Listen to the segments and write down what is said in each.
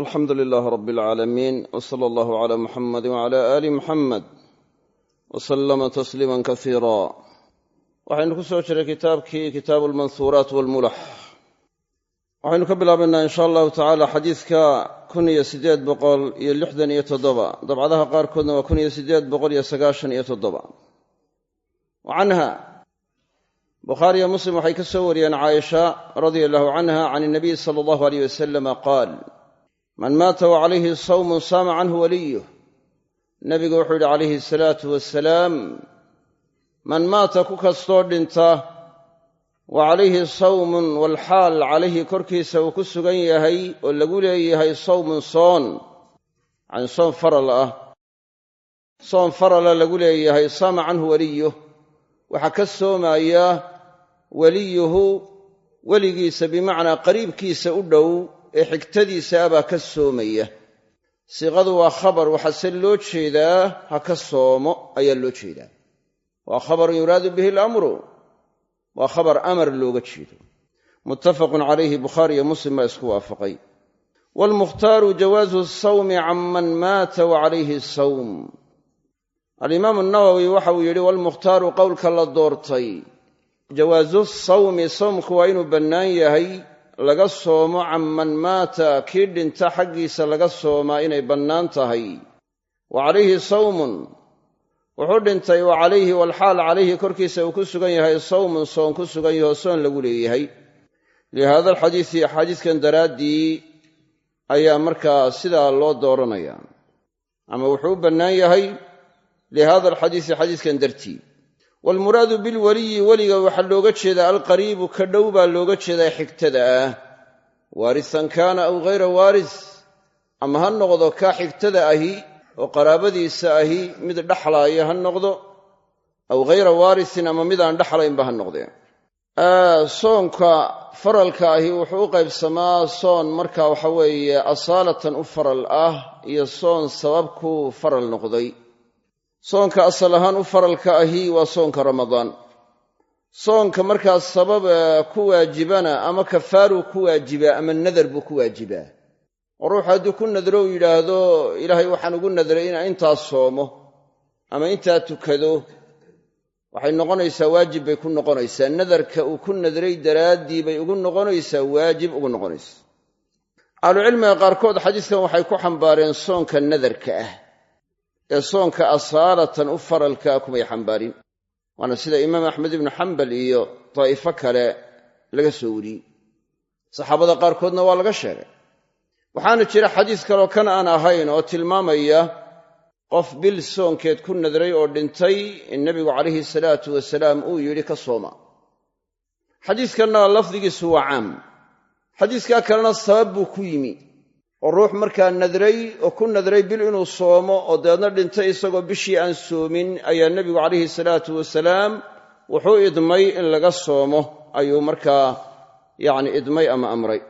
alxamdu lilaah rab alcaalamiin w sala allahu cala muxamadi wcala aali muxamed w salama tasliima kasiira waxaynu ku soo jiray kitaabkii kitaabu almansuuraat walmulax waxaynu ka bilaabaynaa in sha allahu tacaala xadiidka kun iyo siddeed boqol iyo lixdan iyo toddoba. Dabcadaha qaarkoodna waa kun iyo siddeed boqol iyo sagaashan iyo toddoba. Wa canha bukhaariyo muslim waxay ka soo wariyeen caaisha radia allahu man maata wa calayhi sawmun saama canhu waliyuh. Nebigu wuxuu yidhi calayhi asalaatu wasalaam man maata ku kastoo dhinta wa calayhi sawmun walxaal calayhi korkiisa uu ku sugan yahay oo lagu leeyahay sawmun soon yacni soon faral ah soon farala lagu leeyahay saama canhu waliyuh. Waxaa ka soomaya weliyuhu weligiisa bimacnaa qariibkiisa u dhow ee xigtadiisa abaa ka soomaya. Siiqadu waa khabar waxaase loo jeedaa ha ka soomo ayaa loo jeedaa. Waa khabarun yuraadu bihi alamru. Waa khabar amar looga jeedo. Muttafaqun calayhi bukhaari iyo muslim baa isku waafaqay. Waalmukhtaaru jawaazu sawmi can man maata wa calayhi sawm alimaamu nawowi waxa uu yidhi waalmukhtaaru qowlka la doortay jawaasu sawmi sawmku waa inuu bannaan yahay laga soomo can man maata kii dhinta xaggiisa laga soomaa inay bannaan tahay. Wa calayhi sawmun wuxuu dhintay wa calayhi walxaal calayhi korkiisa uu ku sugan yahay sawmun soon ku sugan yahoo soon lagu leeyahay. Lihaada alxadiisi xadiiskan daraaddii ayaa markaa sidaa loo dooranaya ama wuxuu u bannaan yahay lihada alxadiisi xadiiskan dartii waalmuraadu bilweliyi weliga waxaa looga jeedaa alqariibu ka dhow baa looga jeedaa xigtada. Ah waarisan kaana aw ghayra waaris ama ha noqdo kaa xigtada ahi oo qaraabadiisa ahi mid dhaxlaaya ha noqdo aw ghayra waarisin ama mid aan dhaxlaynba ha noqdee soonka faralka ahi wuxuu u qaybsamaa soon marka waxa weeye asaalatan u faral ah iyo soon sababku faral noqday soonka asal ahaan u faralka ahi waa soonka ramadaan. Soonka markaas sabab ku waajibana ama kafaaruu ku waajibaa ama nadar buu ku waajibaa oo ruuxu hadduu ku nadro u yidhaahdo ilaahay waxaan ugu nadray inaan intaas soomo ama intaa tukado. Waxay noqonaysaa waajib bay ku noqonaysaa. Nadarka uu ku nadray daraaddii bay ugu noqonaysaa waajib ugu noqonaysaa ahlucilmiga qaarkood xadiiskan waxay ku xambaareen soonka nadarka ah ee soonka asaalatan u faralkaa kumay xambaarin. Waana sida imaam axmed ibnu xambal iyo daa'ifo kale laga soo wariyey. Saxaabada qaarkoodna waa laga sheegay. Waxaana jira xadiis kaloo kan aan ahayn oo tilmaamaya qof bil soonkeed ku nadray oo dhintay in nebigu calayhi salaatu wasalaam uu yidhi ka sooma. Xadiiskanna lafdigiisu waa caam. Xadiiskaa kalena sabab buu ku yimi oo ruux markaa nadray oo ku nadray bil inuu soomo oo dabeedna dhintay isagoo bishii aan soomin ayaa nebigu calayhi salaatu wasalaam wuxuu idmay in laga soomo ayuu markaa yacni idmay ama amray.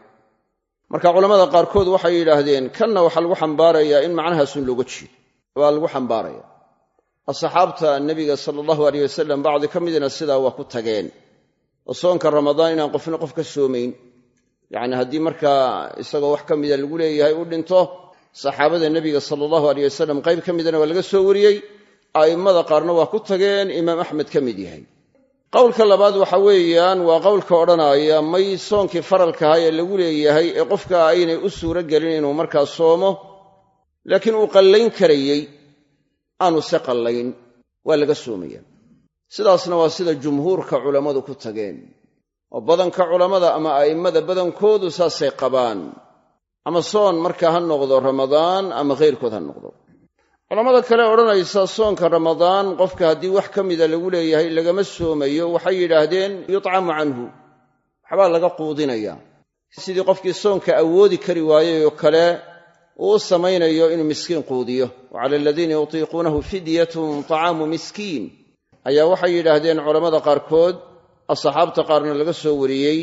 Marka culammada qaarkood waxay yidhaahdeen kanna waxaa lagu xambaarayaa in macnahaasun looga jeedo. Waa lagu xambaaraya. Asxaabta nebiga sala allahu aleyh wasalam bacdi ka midina sidaa waa ku tageen. Oo soonka ramadaan inaan qofna qof ka soomayn yacni haddii markaa isagoo wax ka mida lagu leeyahay u dhinto saxaabada nebiga sala allahu aleyh wasalam qayb ka midana waa laga soo wariyey a'immada qaarna waa ku tageen imaam axmed ka mid yahay. Qowlka labaad waxa weeyaan waa qowlka odhanaya may soonkii faralkaha ee lagu leeyahay ee qofka aynay u suuro gelin inuu markaa soomo laakiin uu qallayn karayey aanu se qallayn waa laga soomaya sidaasna waa sida jumhuurka culammadu ku tageen oo badanka culammada ama a'immada badankoodu saasay qabaan. Ama soon markaa ha noqdo ramadaan ama khayrkood ha noqdo. Culammada kale odhanaysa soonka ramadaan qofka haddii wax ka mida lagu leeyahay lagama soomayo waxay yidhaahdeen yutcamu canhu. Waxbaa laga quudinaya sidii qofkii soonka awoodi kari waayey oo kale uu samaynayo inuu miskiin quudiyo. Wa cala aladiina yutiiquunahu fidyatun tacaamu miskiin. Ayaa waxay yidhaahdeen culammada qaarkood asxaabta qaarna laga soo wariyey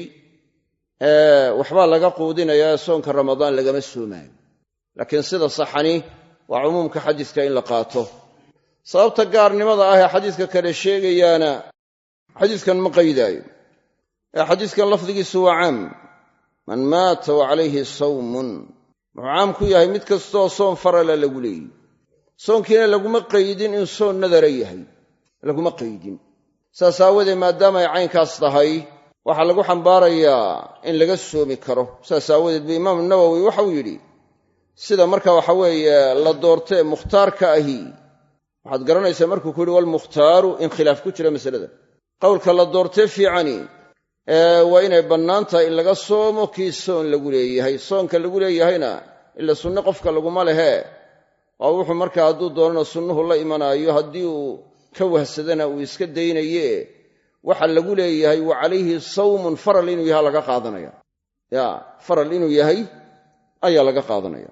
waxbaa laga quudinayaa soonka ramadaan lagama soomaayo laakiin sida saxani waa cumuumka xadiiska in la qaato. Sababta gaarnimada ah ee xadiiska kale sheegayaana xadiiskan ma qaydaayo. Ee xadiiskan lafdigiisu waa caam. Man maata wa calayhi sawmun wuxuu caam ku yahay mid kastoo soon farala lagu leeyiy soonkiina laguma qaydin in soon nadara yahay. Laguma qaydin saas aawadeed maadaama ay caynkaas tahay waxaa lagu xambaarayaa in laga soomi karo. Saas aawadeed bu imaamu nawowi waxau yidhi sida marka waxa weeye la doortee mukhtaarka ahi. Waxaad garanaysaa markuu ku yidhi walmukhtaaru in khilaaf ku jira masalada. Qowlka la doortee fiicani waa inay bannaan tahay in laga soomo kii soon lagu leeyahay. Soonka lagu leeyahayna ila sunne qofka laguma lehe. Waa wuxuu markaa hadduu doonana sunnuhu la imanaayo haddii uu ka wahsadana uu iska daynaye waxa lagu leeyahay wa calayhi sawmun faral inuu yaha laga qaadanaya. Ya faral inuu yahay ayaa laga qaadanaya.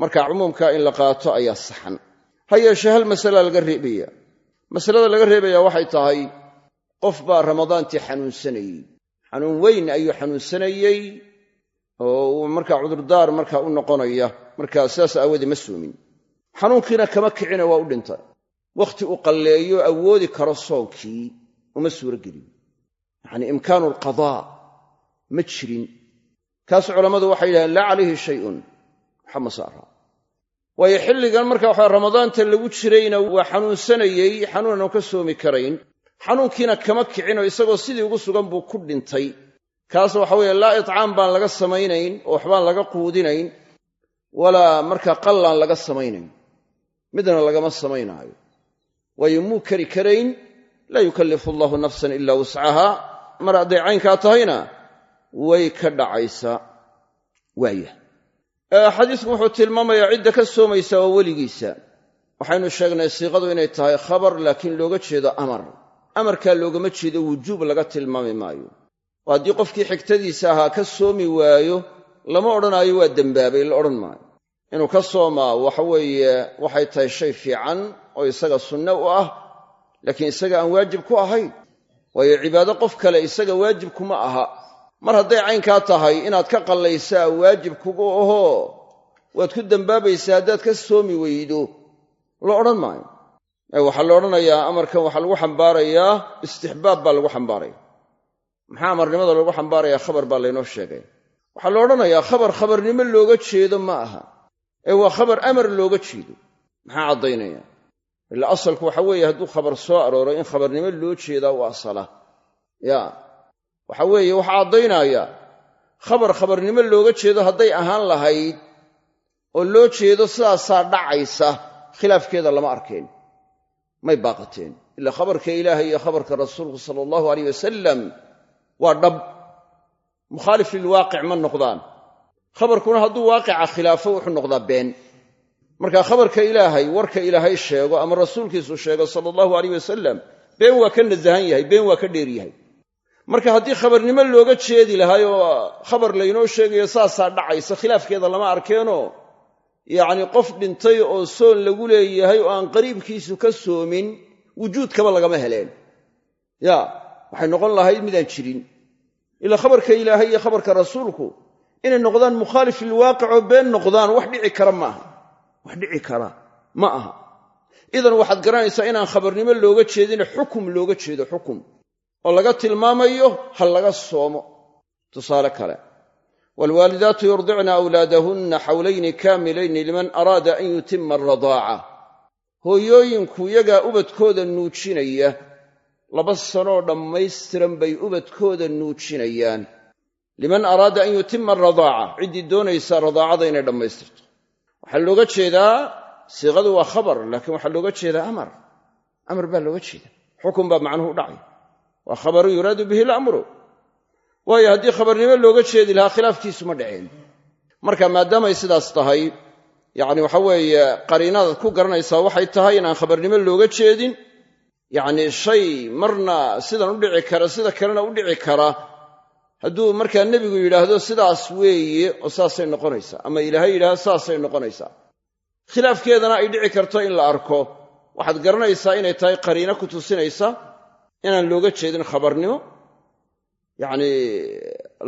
Marka cumuumka in la qaato ayaa saxan. Ha yeeshee hal masala laga reebaya masalada laga reebaya waxay tahay qof baa ramadaantii xanuunsanayey. Xanuun weyn ayuu xanuunsanayey oo uu markaa cudurdaar markaa u noqonaya markaa sidaas aawoodee ma soomin. Xanuunkiina kama kicina waa u dhintay wakhti uu qalleeyo awoodi karo soonkii uma suuro gelin yacanii imkaanu alqadaa ma jirin. Kaas culammadu waxay yidhahdeen laa calayhi shayun. Waxa ma saara waayo xilligan marka waxa ramadaanta lagu jirayna waa xanuunsanayey xanuunan ka soomi karayn. Xanuunkiina kama kicinoo isagoo sidii ugu sugan buu ku dhintay. Kaas waxa weeye laa itcaam baan laga samaynayn oo waxbaan laga quudinayn walaa markaa qallaan laga samaynayn. Midna lagama samaynaayo waayo muu kari karayn laa yukallifu allahu nafsan ilaa wuscaha mar hadday caynkaa tahayna way ka dhacaysaa waaya xadiisku wuxuu tilmaamayaa cidda ka soomaysa waa weligiisa. Waxaynu sheegnay siiqadu inay tahay khabar laakiin looga jeedo amar. Amarkaa loogama jeedo wujuub laga tilmaami maayo. Oo haddii qofkii xigtadiisa ahaa ka soomi waayo lama odhanaayo waa dembaabay la odhan maayo. Inuu ka soomaa waxa waxay tahay shay fiican oo isaga sunne u ah laakiin isaga aan waajib ku ahayn. Waayo cibaado qof kale isaga waajib kuma aha. Mar hadday caynkaa tahay inaad ka qallaysaa waajib kugu ahoo waad ku dembaabaysaa haddaad ka soomi weydo. La odhan maayo. Waxaa la odhanayaa amarkan waxaa lagu xambaarayaa istixbaab baa lagu xambaaraya. Maxaa amarnimada loogu xambaarayaa khabar baa laynoo sheegay. Waxaa la odhanayaa khabar khabarnimo looga jeedo ma aha. Ee waa khabar amar looga jeedo. Maxaa caddaynaya ila asalku waxa weeye hadduu khabar soo arooro in khabarnimo loo jeedaa u asala ya. Waxa weeye waxaa caddaynaya khabar khabarnimo looga jeedo hadday ahaan lahayd oo loo jeedo sidaasaa dhacaysa khilaafkeeda lama arkeen. May baaqateen. Ila khabarka ilaahay iyo khabarka rasuulku sala allahu aleyh wasalam waa dhab. Mukhaalif lilwaaqic ma noqdaan. Khabarkuna hadduu waaqica khilaafo wuxuu noqdaa been marka khabarka ilaahay warka ilaahay sheego ama rasuulkiisu sheego sala allahu aleyh wasalam been waa ka nasahan yahay been waa ka dheer yahay. Marka haddii khabarnimo looga jeedi lahay oo khabar laynoo sheegayo saasaa dhacaysa khilaafkeeda lama arkeenoo yacni qof dhintay oo soon lagu leeyahay oo aan qariibkiisu ka soomin wujuudkaba lagama heleen. Ya waxay noqon lahayd midaan jirin. Ilaa khabarka ilaahay iyo khabarka rasuulku inay noqdaan mukhaalif lilwaaqic oo been noqdaan wax dhici kara maaha wax dhici kara. Ma aha. Idan waxaad garanaysaa inaan khabarnimo looga jeedin xukum looga jeedo xukum. Oo laga tilmaamayo ha laga soomo. Tusaale kale. Waalwaalidaatu yurdicna awlaadahunna xawlayni kaamilayni liman araada an yutima aradaaca hooyooyinku yagaa ubadkooda nuujinaya laba sanoo dhammaystiran bay ubadkooda nuujinayaan. Liman araada an yutima aradaaca ciddii doonaysa radaacada inay dhammaystirto waxaa looga jeedaa siiqadu waa khabar laakiin waxaa looga jeedaa amar. Amar baa looga jeeda xukun baa macnuhu dhacay. Waa khabarun yuraadu bihi lamru waayo haddii khabarnimo looga jeedi lahaa khilaafkiisu ma dhaceen. Marka maadaamay sidaas tahay yacni waxa weeye qariinadaad ku garanaysaa waxay tahay inaan khabarnimo looga jeedin. Yacni shay marna sidan u dhici kara sida kalena u dhici kara hadduu markaa nebigu yidhaahdo sidaas weeye oo saasay noqonaysaa ama ilaahay yidhahdo saasay noqonaysaa. Khilaafkeedana ay dhici karto in la arko. Waxaad garanaysaa inay tahay qariino ku tusinaysa inaan looga jeedin khabarnimo. Yacnii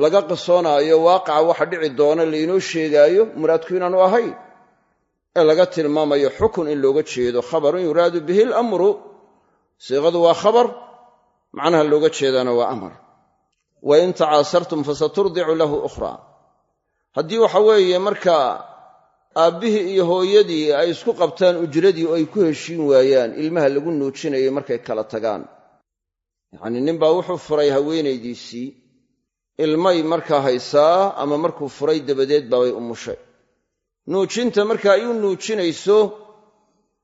laga qisoonaayo waaqaca waxa dhici doona laynoo sheegaayo muraadku inaanu ahayn ee laga tilmaamayo xukun in looga jeedo. Khabarun yuraadu bihi alamru siiqadu waa khabar. Macnaha looga jeedaana waa amar wa in tacaasartum fasaturdicu lahu ukhraa haddii waxa weeye markaa aabbihii iyo hooyadii ay isku qabtaan ujradii oo ay ku heshiin waayaan ilmaha lagu nuujinayay markay kala tagaan. Yacnii ninbaa wuxuu furay haweenaydiisii ilmay markaa haysaa ama markuu furay dabadeed baabay umushay nuujinta marka ay u nuujinayso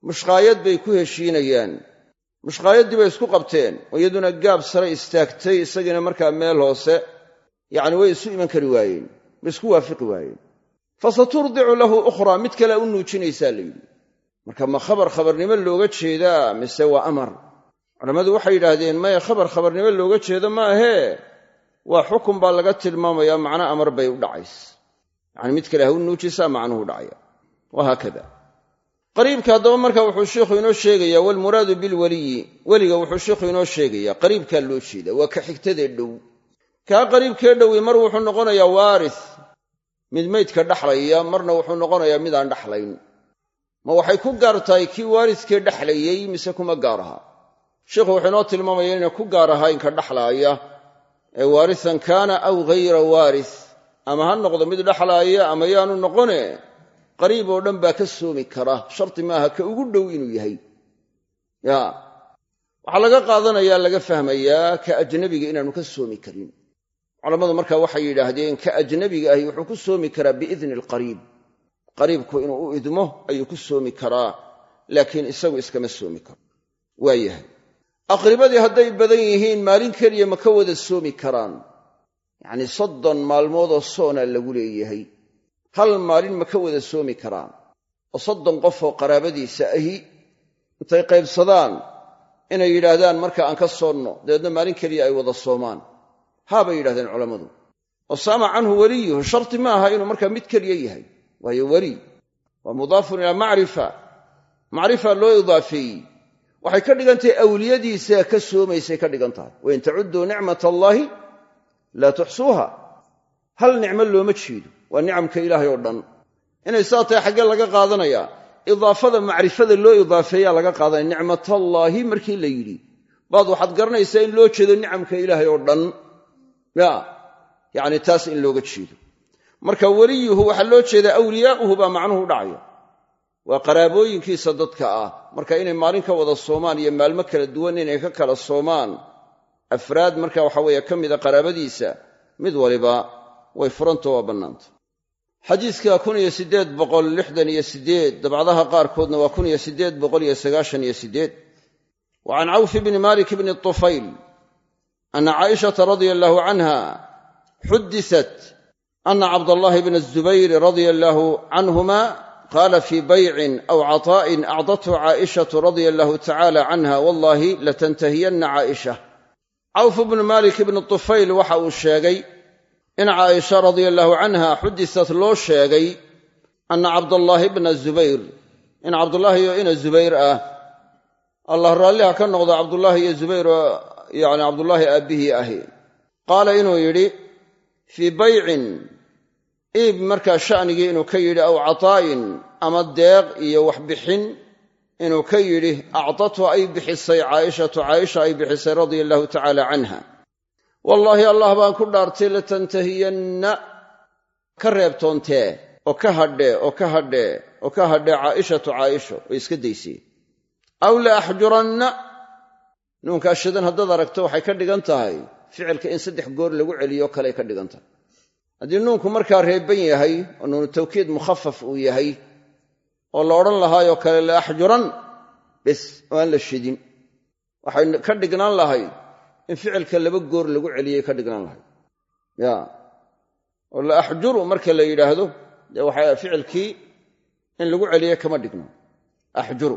mushqaayad bay ku heshiinayaan mushqaayaddii bay isku qabteen oo iyaduna gaab sare istaagtay isagiina markaa meel hoose yacni way isu iman kari waayeen ma isku waafiqi waayeen. Fasaturdicu lahu ukhraa mid kalea u nuujinaysaa la yidhi. Marka ma khabar khabarnimo looga jeedaa mise waa amar? Culammadu waxay yidhaahdeen maya khabar khabarnimo looga jeedo ma ahee? Waa xukun baa laga tilmaamayaa macno amar bay u dhacays yacani mid kale ha u nuujisaa macnuhu dhacaya. Wahaakada qariibka haddaba marka wuxuu sheikhu inoo sheegayaa walmuraadu bilweliyi weliga wuxuu sheikhu inoo sheegayaa qariibkaa loo jeeda waa ka xigtadee dhow. Kaa qariibkee dhowi mar wuxuu noqonayaa waaris mid maydka dhaxlaya marna wuxuu noqonayaa mid aan dhaxlayn. Ma waxay ku gaar tahay kii waariskee dhexlayey mise kuma gaar aha? Sheikhu wuxuu inoo tilmaamaya inay ku gaar ahayn ka dhaxlaaya ee waarisan kaana aw ghayra waaris ama ha noqdo mid dhaxlaaya ama yaanu noqone qariib oo dhan baa ka soomi kara. Sharti maaha ka ugu dhow inuu yahay. Ya. Waxaa laga qaadanayaa laga fahmayaa ka ajnabiga inaanu ka soomi karin. Culammadu markaa waxay yidhaahdeen ka ajnabiga ahi wuxuu ku soomi karaa biidni alqariib qariibku inuu u idmo ayuu ku soomi karaa laakiin isagu iskama soomi karo. Waa yahay. Aqribadii hadday badan yihiin maalin keliya ma ka wada soomi karaan. Yacnii soddon maalmoodoo soona lagu leeyahay hal maalin ma ka wada soomi karaan? oo soddon qofoo qaraabadiisa ahi intay qaybsadaan inay yidhaahdaan marka aan ka soonno dabeedna maalin keliya ay wada soomaan. Haa bay yidhahdeen culammadu. Oo saama canhu weliyuhu sharti ma aha inuu markaa mid keliya yahay. Waayo weli waa mudaafun ilaa macrifa. Macrifa loo idaafeeyey. Waxay ka dhigan tahay awliyadiisa ka soomaysay ka dhigan tahay. Wain tacudduu nicmat allaahi laa tuxsuuha. Hal nicmo looma jeedo waa nicamka ilaahay oo dhan. Inay saa tahay xaggee laga qaadanayaa idaafada macrifada loo idaafeeyaa laga qaadanaya nicmatallaahi markii la yidhi. Baad waxaad garanaysaa in loo jeedo nicamka ilaahay oo dhan. Ya yacni taas in looga jeedo. Marka weliyuhu waxaa loo jeedaa awliyaa'uhu baa macnuhu dhacaya waa qaraabooyinkiisa dadka ah. Marka inay maalin ka wada soomaan iyo maalmo kala duwan inay ka kala soomaan afraad marka waxa weeye ka mida qaraabadiisa mid waliba way furanta waa bannaanta xadiiska kun iyo siddeed boqol lixdan iyo siddeed dabcdaha qaarkoodna waa kun iyo siddeed boqol iyo sagaashan iyo siddeed. Wa can cawfi bni malik bni tufayl ana caaishata radia allahu canha xudisat ana cabdallahi bna azubayr radia allahu canhuma qaala fii baycin aw cataa'in acdathu caaishatu radia allahu tacala canha wallahi latantahiyanna caaisha. Cawf bnu malik bni tufayl waxa uu sheegay in caaisha radia allahu canha xudisat loo sheegay anna cabdallaahi bna zubayr in cabdullaahi iyo ina zubayr ah allah raalliha ka noqdo cabdullaahi iyo zubayr oo yacni cabdullaahi aabbihii ahi. Qaala inuu yidhi fii baycin iib markaa sha'nigii inuu ka yidhi aw cataa'in ama deeq iyo waxbixin inuu ka yidhi acdatu ay bixisay caaishatu caaisha ay bixisay radia allahu tacaala canha wallaahi allah baan ku dhaartay latantahiyanna ka reebtoontee oo ka hadhee oo ka hadhee oo ka hadhee caa'ishatu caaisho way iska dayseen aw la axjuranna. Nuunkaa shidan haddaad aragto waxay ka dhigan tahay ficilka in saddex goor lagu celiyo kaley ka dhigan tahay. Haddii nuunku markaa reeban yahay oo nuunu tawkiid mukhafaf uu yahay oo la odhan lahaayoo kale la axjuran bes oo la shidin. Waxay ka dhignaan lahayd in ficilka laba goor lagu celiyey ka dhignaan lahayd ya. Oo la axjuru marka la yidhaahdo dee waxaa ficilkii in lagu celiye kama dhigno. Axjuru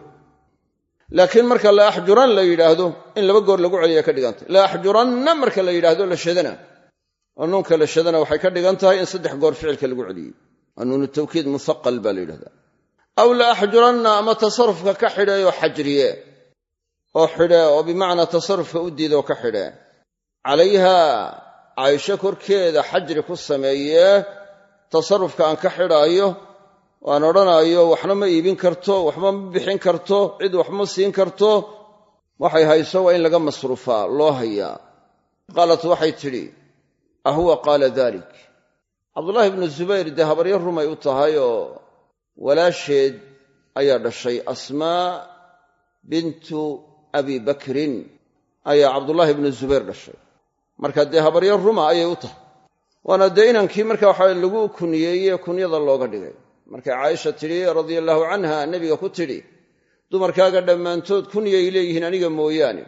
laakiin marka la axjuran la yidhaahdo in laba goor lagu celiya ka dhigantay la axjuranna marka la yidhaahdo la shadana. Oo nuunka la shadana waxay ka dhigan tahay in saddex goor ficilka lagu celiyey waa nuunu tawkiid muhaqal baa la yidhahdaa. Aw la axjuranna ama tasarufka ka xidheeyoo xajriye oo xidhee oo bimacnaa tasarufka u diida oo ka xidhee calayha caaisho korkeeda xajri ku sameeyee tasarufka aan ka xidhaayo waan odhanaayo waxna ma iibin karto waxba ma bixin karto cid wax ma siin karto. Waxay hayso waa in laga masruufaa loo hayaa. Qaalat waxay tidhi ahuwa qaala dalik cabdullaahi ibnu zubayr dee habaryo rumay u tahay oo walaasheed ayaa dhashay asmaa bintu abi bakrin ayaa cabdullaahi ibnu zubayr dhashay. Marka dee habaryar ruma ayay u tahay. Waana dee inankii marka waxa lagu kuniyeeye kunyada looga dhigay. Markay caaisha tidhi radia allaahu canha nebiga ku tidhi dumarkaaga dhammaantood kunyay leeyihiin aniga mooyaane.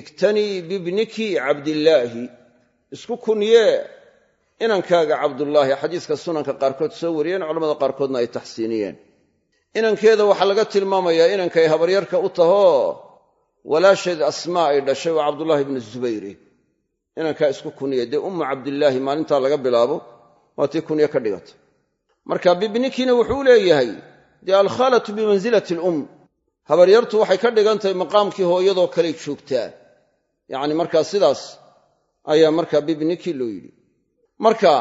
Iktanii bibniki cabdillaahi isku kunyee inankaaga cabdullaahi xadiiska sunanka qaarkood soo wariyeen culamada qaarkoodna ay taxsiiniyeen. Inankeeda waxaa laga tilmaamayaa inankay habaryarka u tahoo walaasheed asmaa ay dhashay waa cabdullaahi ibnu zubayri inankaa isku kunye dee ummu cabdillaahi maalintaa laga bilaabo waa tii kunye ka dhigata marka bibnikiina wuxuu leeyahay dee alkhaalatu bimansilati alum habaryartu waxay ka dhigan tahay maqaamkii hooyadoo kaley joogtaa. Yacni markaa sidaas ayaa markaa bibniki loo yidhi. Marka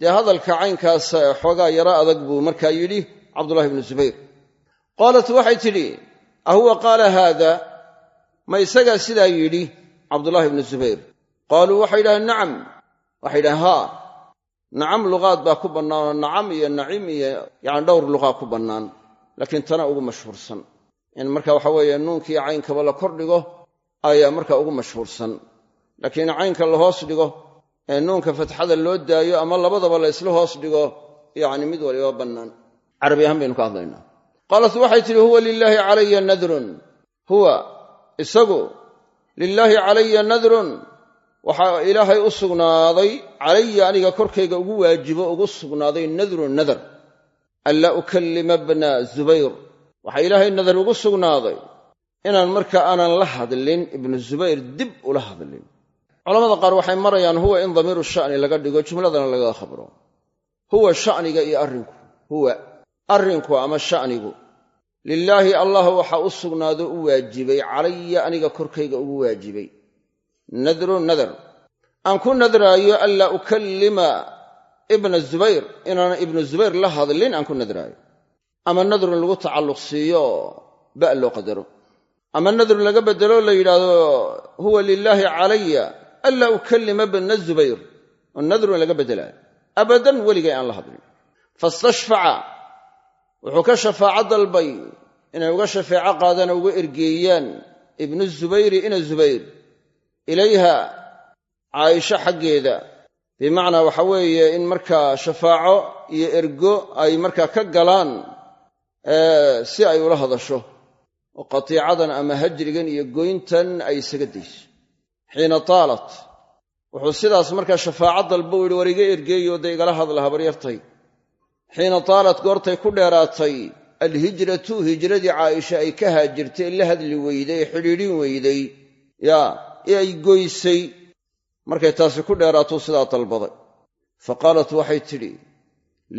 dee hadalka caynkaas xoogaa yaro adag buu markaa yidhi cabdullahi ibnu zubayr. Qaalat waxay tidhi ahuwa qaala haada ma isagaa sidaa yidhi cabdullaahi ibnu zubayr? Qaaluu waxay yidhahdeen nacam. Waxay yidhahen haa. Nacam luqaad baa ku bannaanoo nacam iyo nacim iyo yacni dhowr luqaa ku bannaan. Laakiin tana ugu mashhuursan. In marka waxa weeye nuunkiiyo caynkaba la kordhigo ayaa marka ugu mashhuursan. Laakiin caynka la hoos dhigo ee nuunka fatxada loo daayo ama labadaba la ysla hoos dhigo yacni mid waliba bannaan. Carabi ahaan baynu ka hadlaynaa. Qaalat waxay tidhi huwa lilaahi calaya nadrun. Huwa isagu lilaahi calaya nadrun. Waxaa ilaahay u sugnaaday calaya aniga korkayga ugu waajibo ugu sugnaaday nadrun nadar. Anlaa ukallima bna zubayr. Waxaa ilaahay nadar ugu sugnaaday inaan marka aanan la hadlin ibnu zubayr dib ula hadlin. Culamada qaar waxay marayaan huwa in damiiru sha'ni laga dhigo jumladana laga khabro. Huwa sha'niga iyo arrinku. Huwa arrinku ama sha'nigu lilaahi allah waxaa u sugnaado u waajibay calaya aniga korkayga ugu waajibay. Nadrun nadar. Aan ku nadraayo anlaa ukallima ibna zubayr inaanan ibnu zubayr la hadlin aan ku nadraayo. Ama nadrun lagu tacalluq siiyo ba loo qadaro. Ama nadrun laga beddelo la yidhaahdo huwa lilaahi calaya anlaa ukallima bna zubayr. Oo nadrun laga beddelaayo abadan weligay aan la hadlin. Fastashfaca. Wuxuu ka shafaaco dalbay inay uga shafeeco qaadaan oo uga ergeeyaan ibnu zubayri ina zubayr. Ilayha caaisho xaggeeda. Bimacnaa waxa weeye in markaa shafaaco iyo ergo ay markaa ka galaan si ay ula hadasho. Oo qatiicadan ama hajrigan iyo goyntan ay isaga dayso xiina taalat. Wuxuu sidaas markaa shafaaco dalba u yidhi war iga ergeeyo da igala hadla habaryartay xiina taalat goortay ku dheeraatay alhijratu hijradii caaisha ay ka haajirtay la hadli weyday ee xidhiidhin weyday yaa ee ay goysay. Markay taasi ku dheeraatuu sidaa dalbaday. Fa qaalat waxay tidhi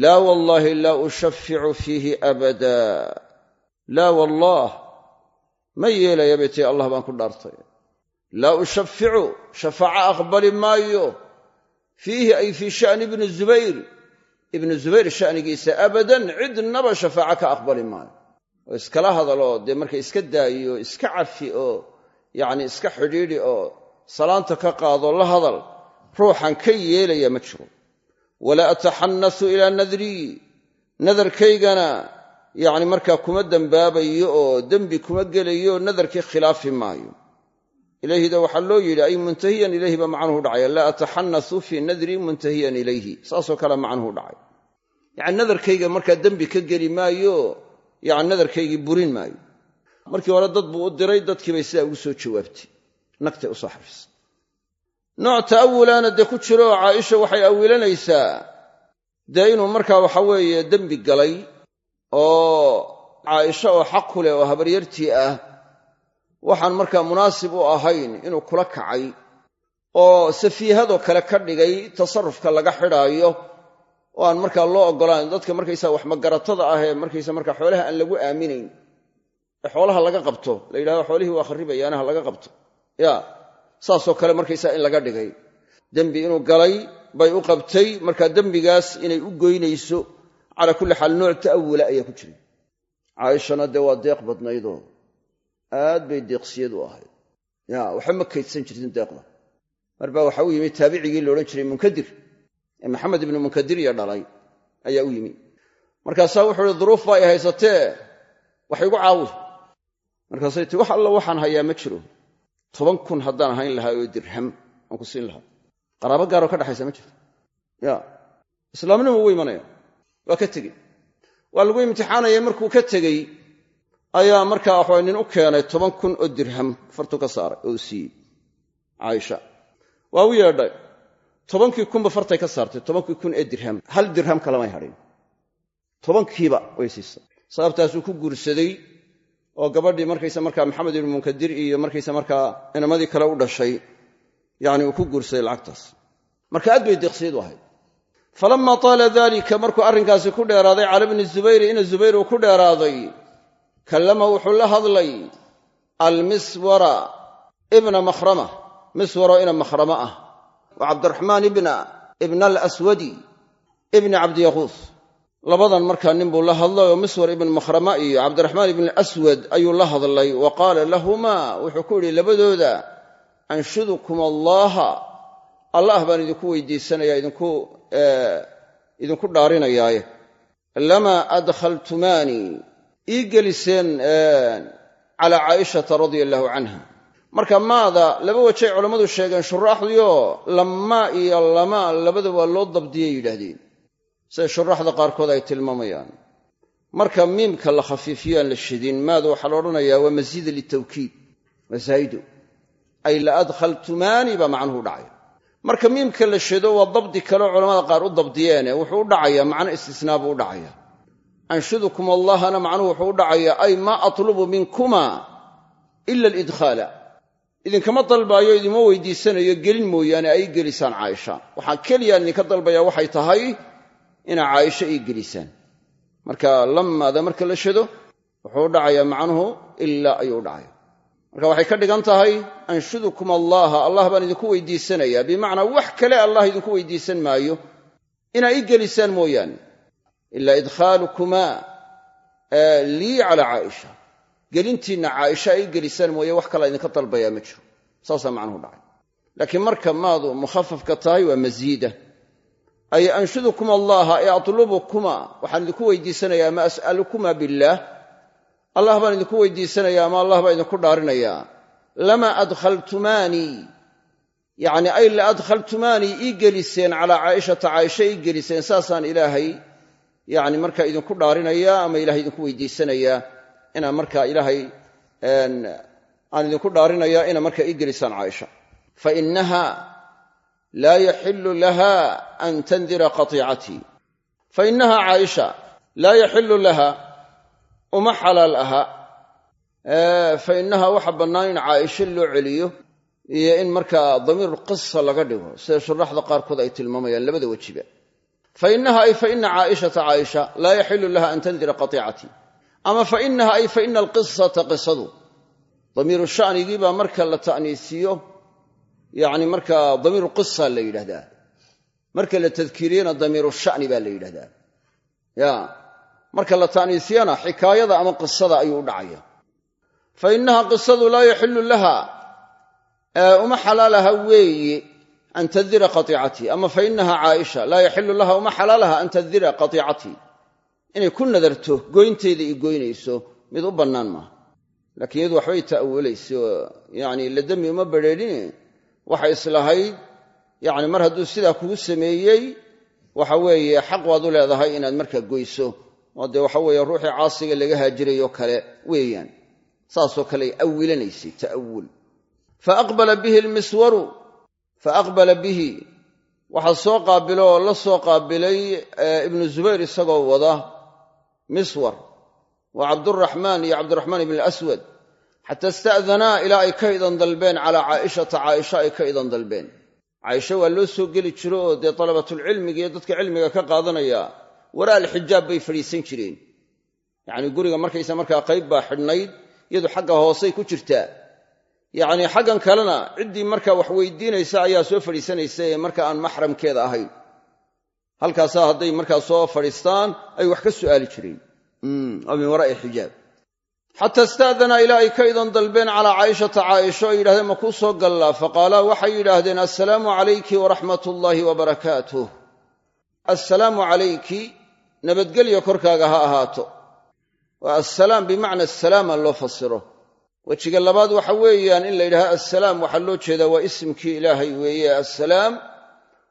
laa wallaahi laa ushaficu fiihi abada. Laa wallaah ma yeelaya allah baan ku dhaartay. Laa ushaficu shafaaco aqbali maayo. Fiihi ay fii sha'ni ibni zubayr ibnu zubayr sha'nigiisa abadan cidnaba shafaaco ka aqbali maayo. Oo iskala hadaloo dee marka iska daayo iska cafi oo yacni iska xidhiidhi oo salaanta ka qaado la hadal ruuxan ka yeelaya ma jiro. Walaa ataxannasu ilaa nadrii nadarkaygana yacni markaa kuma dembaabayo oo dembi kuma gelayo nadarkii khilaafi maayo ilayhida waxaa loo yidhi ay muntahiyan ilayhi baa macnuhu dhacaya laa ataxannasu fii nadrii muntahiyan ilayhi saasoo kale macnuhu dhacay yacni nadarkayga markaa dembi ka geli maayo yacni nadarkaygii burin maayo markii hore dad buu u diray dadkii bay sidaa ugu soo jawaabtay nagtay u soo xafisay nooc ta'awulaana dee ku jiro oo caaisha waxay awilanaysaa dee inuu markaa waxa weeye dembi galay oo caaisha oo xaq ku leh oo habaryartii ah waxaan markaa munaasib u ahayn inuu kula kacay oo safiihadoo kale ka dhigay tasarrufka laga xidhaayo. Oo aan markaa loo oggolayn dadka markaysaa wax magaratada ah ee markaysa markaa xoolaha aan lagu aaminayn ee xoolaha laga qabto la yidhahdo xoolihii waa kharribayaanaha laga qabto. Ya saasoo kale markaysaa in laga dhigay. Dembi inuu galay bay u qabtay markaa dembigaas inay u goynayso. Calaa kulli xaal nooc ta'awula ayaa ku jiray. Caaishana dee waa deeq badnaydoo aad bay deeqsiyad u ahayd. Ya waxba ma kaydsan jirtin deeqda. Mar baa waxa u yimi taabicigii la odhan jiray munkadir. Ee maxamed ibnu munkadiriya dhalay ayaa u yimi. Markaasaa wuxuu ihi duruuf baa i haysatee wax igu caawi markaasay tii wax alla waxaan hayaa ma jiro. Toban kun haddaan hayn lahaa oo dirham aan ku siin lahaa. Qaraabo gaaroo ka dhexaysa ma jirto. Ya islaamnima ugu imanaya. Waa ka tegey. Waa lagu imtixaanayay markuu ka tegey ayaa markaa waxaa nin u keenay toban kun oo dirham fartu ka saaray oo u siiyey caaisha waa u yeedhay tobankii kunba fartay ka saartay tobankii kun ee dirham hal dirham kalamay hadhin. Tobankiiba way siisay. Sababtaasuu ku guursaday oo gabadhii markaysa markaa maxamed ibnu munkadir iyo markaysa markaa inamadii kale u dhashay yacni uu ku guursaday lacagtaas. Marka aad bay deeqsiyadu ahayd. Falamma taala dalika markuu arrinkaasi ku dheeraaday cala bni zubayri ina zubayr uu ku dheeraaday kallama wuxuu la hadlay almiswara ibna makhrama. Miswaroo ina makhrama ah. Wa cabdiraxmaan ibna ibna alaswadi ibni cabdiyaquus labadan markaa nin buu la hadlay oo miswar ibn makhrama iyo cabdiraxmaan ibn aswad ayuu la hadlay. Wa qaala lahumaa wuxuu ku yidhi labadooda anshudukum allaaha allah baan idinku weydiisanaya idinku dhaarinayaaye. Lamaa adkhaltumaanii ii geliseen calaa caaishata radia allahu canha marka maada laba wajay culammadu sheegeen shuraaxdiio lamaa iyo lamaa labada waa loo dabdiyay yidhaahdeen. Siday shuraaxda qaarkood ay tilmaamayaan. Marka miimka la khafiifiyo aan la shidin maada waxaa la odhanayaa waa masiida litawkiid waa zaa'ido ay la adkhaltumaani baa macnuhu dhacay marka miimka la shido waa dabdi kaleo culamada qaar u dabdiyeene wuxuu u dhacayaa macno istisnaa buu u dhacaya anshudukum allahana macnuhu wuxuu u dhacayaa ay maa atlubu minkuma ila alidkhaala. Idinkama dalbaayo idinma weydiisanayo gelin mooyaane ay gelisaan caaisha. Waxaan keliyaa idinka dalbayaa waxay tahay inaa caaisha ii gelisaan. Marka lamaada marka la shado wuxuu u dhacayaa macnuhu ilaa ayuu u dhacaya marka waxay ka dhigan tahay anshudukum allaha allah baan idinku weydiisanayaa. Bimacnaa wax kale allah idinku weydiisan maayo inaa ii gelisaan mooyaane ilaa idkhaalukumaa lii calaa caaisha. Gelintiinna caaisha ay gelisaan mooye wax kala idinka dalbayaa ma jiro. Saasaa macnuhu dhacay. Laakiin marka maadu mukhafafka tahay waa masiida ay anshudukum allaha ee atlubukuma waxaan idinku weydiisanayaa ama as'alukuma billaah allah baan idinku weydiisanayaa ama allah baan idinku dhaarinayaa. Lama adkhaltumaanii yacni ay la adkhaltumaanii ii geliseen calaa caaishata caaisha ii geliseen saasaan ilaahay yacni markaa idinku dhaarinayaa ama ilahay idinku weydiisanayaa inaan markaa ilaahay aan idinku dhaarinayaa inaa markaa ii gelisaan caaisha. Fa innaha laa yaxilu laha an tandira qatiicatii fa innaha caaisha laa yaxilu laha uma xalaal aha. Fa innaha waxa bannaan in caaisho loo celiyo iyo in markaa damiirulqisa laga dhigo sida shuraxda qaarkood ay tilmaamayaan labada wejiba fa innaha ay fa ina caaishata caaisha laa yaxilu laha an tandira qatiicatii ama fa inaha ay fa ina alqisata qisadu damiiru shanigii baa marka la ta'niisiiyo yacni markaa damiiru qisa la yidhahdaa marka la tadkiiriyana damiiru shani baa la yidhahdaa ya marka la ta'niisiyana xikaayada ama qisada ayuu u dhacaya fa innaha qisadu laa yaxilu laha uma xalaalaha weeye an tadira qatiicatii ama fa inaha caaisha laa yaxilu laha uma xalaalaha an tadira qatiicatii inay ku nadarto goynteeda i goynayso mid u bannaan maaha laakiin iyadu waxbay ta'awulaysa oo yacni la demi uma badrheerine waxay islahayd yacni mar hadduu sidaa kugu sameeyey waxa weeye xaq waad u leedahay inaad markaa goyso oo dee waxa weeye ruuxii caasiga laga haajirayoo kale weeyaan saasoo kale ay awilanaysay ta'awul fa aqbala bihi waxaa soo qaabilo oo la soo qaabilay ibnu zubayr isagoo wada miswar wa cabduraxmaan iyo cabdiraxmaan ibn alaswad xata ista'danaa ilaa ay ka idan dalbeen calaa caa'ishata caaisha ay ka idan dalbeen caaisha waa loo soo geli jiro oo dee dalabatulcilmiga iyo dadka cilmiga ka qaadanaya waraa alxijaab bay fadhiisan jireen yacnii guriga markaysa markaa qayb baa xidhnayd iyadu xagga hoosay ku jirtaa yacnii xaggan kalena ciddii markaa wax weydiinaysa ayaa soo fadhiisanaysa ee marka aan maxramkeeda ahayn. Halkaasaa hadday markaa soo fadhiistaan ay wax ka su'aali jireen. Oo min waraa'i xijaab. Xata ista'danaa ilaa ay ka idan dalbeen calaa caa'ishata caaisho ay yidhahdeen ma kuu soo gallaa faqaalaa waxay yidhaahdeen assalaamu calayki waraxmat ullaahi wabarakaatuh assalaamu calayki nabadgelyo korkaaga ha ahaato. Waa assalaam bimacna asalaama loo fasiro wejiga labaad waxa weeyaan in la yidhaha assalaam waxaa loo jeedaa waa isimkii ilaahay weeye assalaam.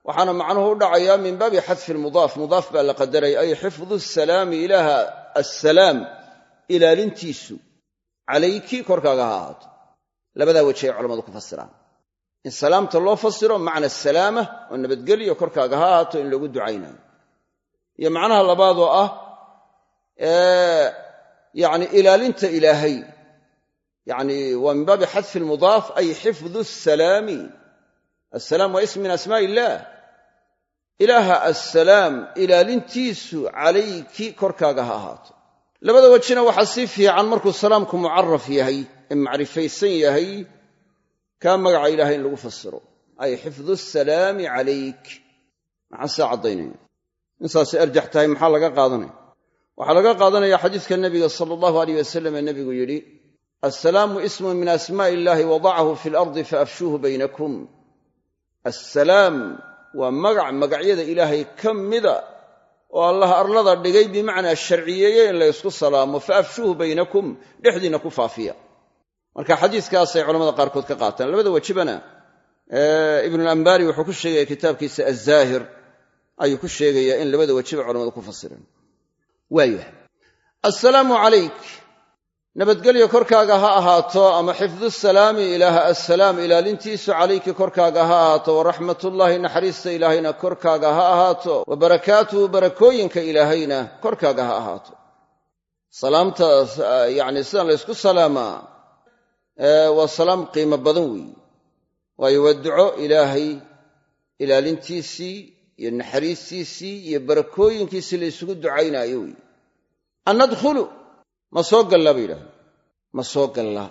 Waxaana macnuhu u dhacayaa min baabi xadfi lmudaaf mudaaf baa la qadaray ay xifdu salaami ilaaha assalaam ilaalintiisu. Calayki korkaaga ha ahaato. Labadaa weji ay culammadu ku fasiraan. In salaamta loo fasiro macna salaama oo nabadgelyo korkaaga ha ahaato in lagu ducaynayo. Iyo macnaha labaad oo ah yani ilaalinta ilaahay yani waa min baabi xadfi lmudaaf ay xifdu asalaami assalaam waa ism min asmaa illah ilaaha assalaam ilaalintiisu calayki korkaaga ha ahaato labada wejina waxaa sii fiican markuu salaamku mucaraf yahay ee macrifaysan yahay kaa magaca ilahay in lagu fasiro ay xifdu asalaami calayk maxaa saa caddaynaya insaasay arjax tahay maxaa laga qaadanaya waxaa laga qaadanaya xadiiska nebiga sala allahu aleyh wasalam ee nebigu yidhi assalaamu ismun min asmaa'i illahi wadacahu fi lardi faafshuuhu baynakum assalaam waa magac magacyada ilaahay ka mida oo allah arlada dhigay bimacnaa sharciyeeye in la ysku salaamo faafshuuhu baynakum dhexdiinna ku faafiya marka xadiiskaasay culamada qaarkood ka qaataan labada wejibana ibnulambaari wuxuu ku sheegaya kitaabkiisa azaahir ayuu ku sheegayaa in labada wejiba culamadu ku fasireen waayahay assalaamu calayk nabadgelyo korkaaga ha ahaato ama xifdu salaami ilaaha assalaam ilaalintiisu calayki korkaaga ha ahaato waraxmatullaahi naxariista ilaahayna korkaaga ha ahaato wa barakaatuhu barakooyinka ilaahayna korkaaga ha ahaato. Salaamta yacni sidan laysku salaamaa waa salaam qiimo badan weeye waayo waa duco ilaahay ilaalintiisii iyo naxariistiisii iyo barakooyinkiisii la ysugu ducaynaayo wey ma soo gallaa bay yidhahdeen ma soo gallaa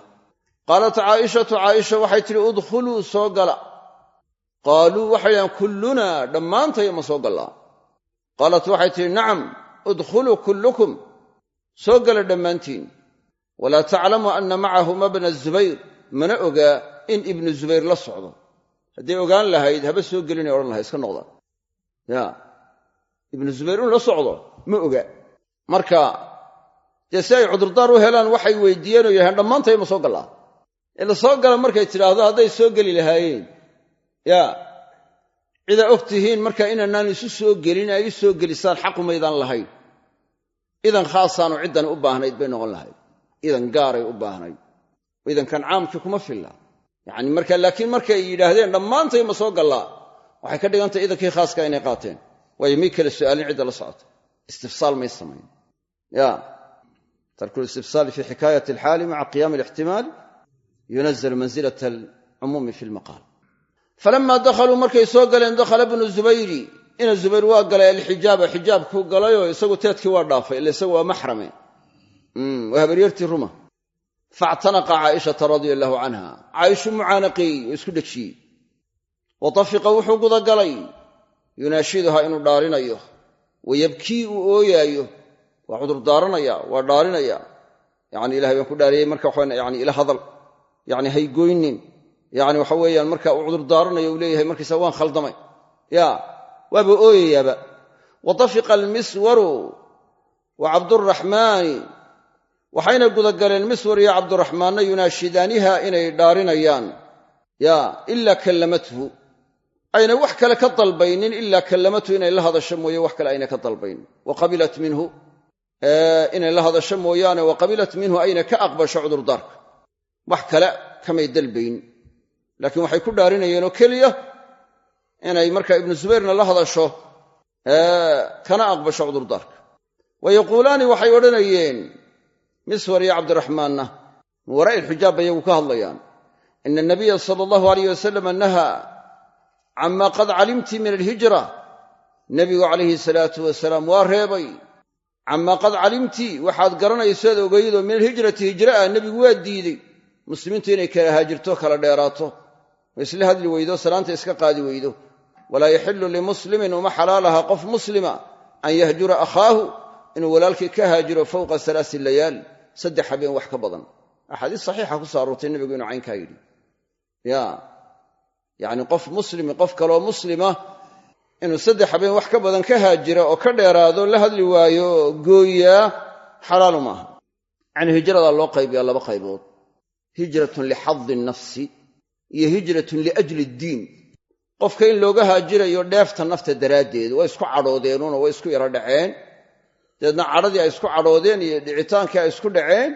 qaalat caa'ishatu caaisha waxay tidhi udkhuluu soo gala. Qaaluu waxay yidhahdeen kullunaa dhammaantaya ma soo gallaa. Qaalat waxay tidhi nacam udkhuluu kullukum. Soo gala dhammaantiin. Walaa taclamu anna macahuma bna zubayr. Mana ogaa in ibnu zubayr la socdo. Hadday ogaan lahayd haba soo gelinay odhan lahay iska noqda. Ya ibnu zubayr in la socdo ma oga marka dee si ay cudurdaar u helaan waxay weydiiyeen oo yidhahdeen dhammaantay ma soo gallaa ila soo gala markay tidhaahdo hadday soo geli lahaayeen. Ya cidaa og tihiin marka inaanaan isu soo gelin ay i soo gelisaan xaqumaydaan lahayn. Idan khaasaanu ciddani u baahnayd bay noqon lahayd. Idan gaaray u baahnayd. Idankan caamkii kuma filla. Yacni marka laakiin markay yidhaahdeen dhammaantay ma soo gallaa. Waxay ka dhigantahy idankii khaaska inay qaateen. Waayo may kala su'aalin cidda la socota istifsaal may samayn. Ya tarku listifsaali fi xikaayat alxaali maca qiyaami alixtimaali yunazalu manzilat alcumuumi fi lmaqaal falama dakhaluu markay soo galeen dakhala bnu zubayri ina zubayr waa galay alxijaaba xijaabkuu galayoo isagu teedkii waa dhaafay ila isagu waa maxrame waa habaryartii ruma faactanaqa caaishata radia allahu canha caaishu mucaanaqeey oo isku dhejiyey wa tafiqa wuxuu gudagalay yunaashiduhaa inuu dhaarinayo wayabkii uu ooyaayo waa cudur daaranaya waa dhaarinaya. Yani ilahay baan ku dhaariyey marka waxaan yani ila hadal. Yani haygoynin yani waxa weeyaan marka uu cudur daaranayo uu leeyahay markiisa waan khaldamay. Ya waaba ooyayaaba. Wa tafiqa almiswaru wa cabduraxmaani waxayna gudagaleen miswar iyo cabduraxmaanna yunaashidaaniha inay dhaarinayaan. Ya ila kallamathu. Ayna wax kale ka dalbaynin ilaa kallamathu inay la hadasho mooye wax kale ayna ka dalbaynin. Wa qabilat minhu inay la hadasho mooyaane wa qabilat minhu ayna ka aqbasho cudurdaarka wax kale kamay dalbayn. Laakiin waxay ku dhaarinayeenoo keliya inay marka ibnu zubayrna la hadasho kana aqbasho cudurdaarka wa yaquulaani waxay odhanayeen miswar iyo cabdiraxmaanna min waraa'i ilxijaab bay iyagu ka hadlayaan. Ina anabiya sala allahu alayh wasalam nahaa cama qad calimti min alhijra. Nebigu calayhi salaatu wasalaam waa reebay camaa qad calimti waxaad garanaysoad ogeydoo min alhijrati hijra ah nebigu waa diidey. Muslimiintu inay kala haajirto kala dheeraato. Oo isla hadli weydo salaanta iska qaadi weydo. Walaa yaxilu limuslimin uma xalaalaha qof muslima an yahjura akhaahu inuu walaalkii ka haajiro fowqa alaasi layaal. Saddex habeen wax ka badan. Axaadiis saxiixa ku soo aroortay nebigu inuu caynkaa yidhi. Ya yacni qof muslimi qof kaloo muslima inuu saddex habeen wax ka badan ka haajira oo ka dheeraado la hadli waayo oo gooyaa xalaalu maaha. Yacnii hijradaa loo qaybiyaa laba qaybood. Hijratun lixadi nafsi iyo hijratun liajli ddiin qofka in looga haajirayo dheefta nafta daraaddeed waa isku cadhoodeenuna way isku yaro dhaceen. Dabeedna cadhadii ay isku cadhoodeen iyo dhicitaankii ay isku dhaceen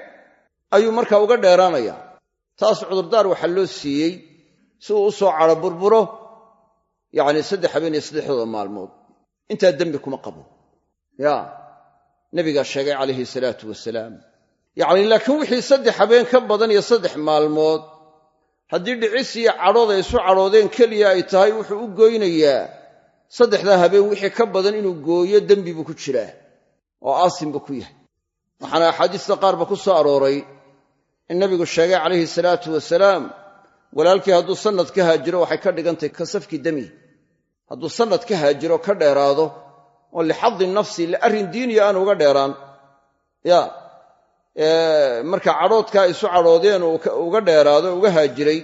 ayuu markaa uga dheeraanaya taas cudurdaar waxaa loo siiyey si uu u soo cadho burburo yacni saddex habeen iyo saddexdooda maalmood. Intaa dembi kuma qabo ya nebigaa sheegay calayhi salaatu wasalaam. Yacni laakiin wixii saddex habeen ka badan iyo saddex maalmood haddii dhicis iyo cadhood ay isu cadhoodeen keliya ay tahay wuxuu u goynayaa saddexdaa habeen wixii ka badan inuu gooyo dembi buu ku jiraa oo aasimba ku yahay. Waxaana axaadiista qaarba ku soo arooray in nabigu sheegay calayhi salaatu wasalaam walaalkii hadduu sannad ka haajiro waxay ka dhigantahy ka safki demi hadduu sannad ka haajiro ka dheeraado oo lixadi nafsi liarrin diiniya aan uga dheeraan. Ya marka cadhoodkaa isu cadhoodeen uga dheeraado uga haajiray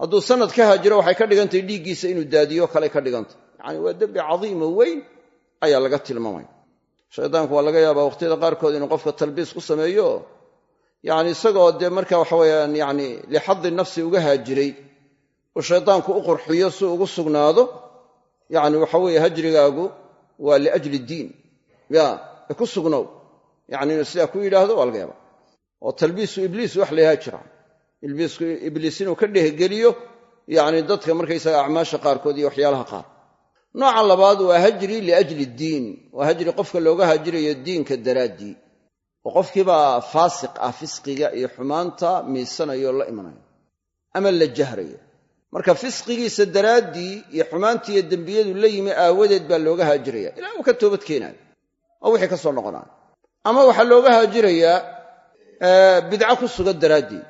hadduu sannad ka haajiro waxay ka dhigantahy dhiiggiisa inuu daadiyo kale ka dhigantay. Yacani waa dembi cadiimo weyn ayaa laga tilmaamaya shaydaanku waa laga yaabaa waqhtiyada qaarkood inuu qofka talbiis ku sameeyo. Yacni isagoo dee marka waxa weyaan yani lixadi nafsi uga haajiray uu shaydaanku u qurxiyo si ugu sugnaado yani waxa weeye hajrigaagu waa liajli diin. Ya ku sugnow. Yani inuu sidaa ku yidhaahdo waa laga oo talbiisu ibliis wax layahaa jira. Ibliis inuu ka dhehgeliyo yani dadka markaysaga acmaasha qaarkood iyo waxyaalaha qaar. Nooca labaad waa hajri liajli diin. Waa hajri qofka looga hajirayo diinka daraaddii oo qofkiibaa faasiq ah fisqiga iyo xumaanta miisanayo la imanayo. Ama la jahrayo marka fisqigiisa daraaddii iyo xumaantii iyo dembiyadu la yimi aawadeed baa looga haajiraya. Ilaa uu ka toobad keenaayo oo wixii ka soo noqonaayo ama waxaa looga haajirayaa bidco ku sugan daraaddii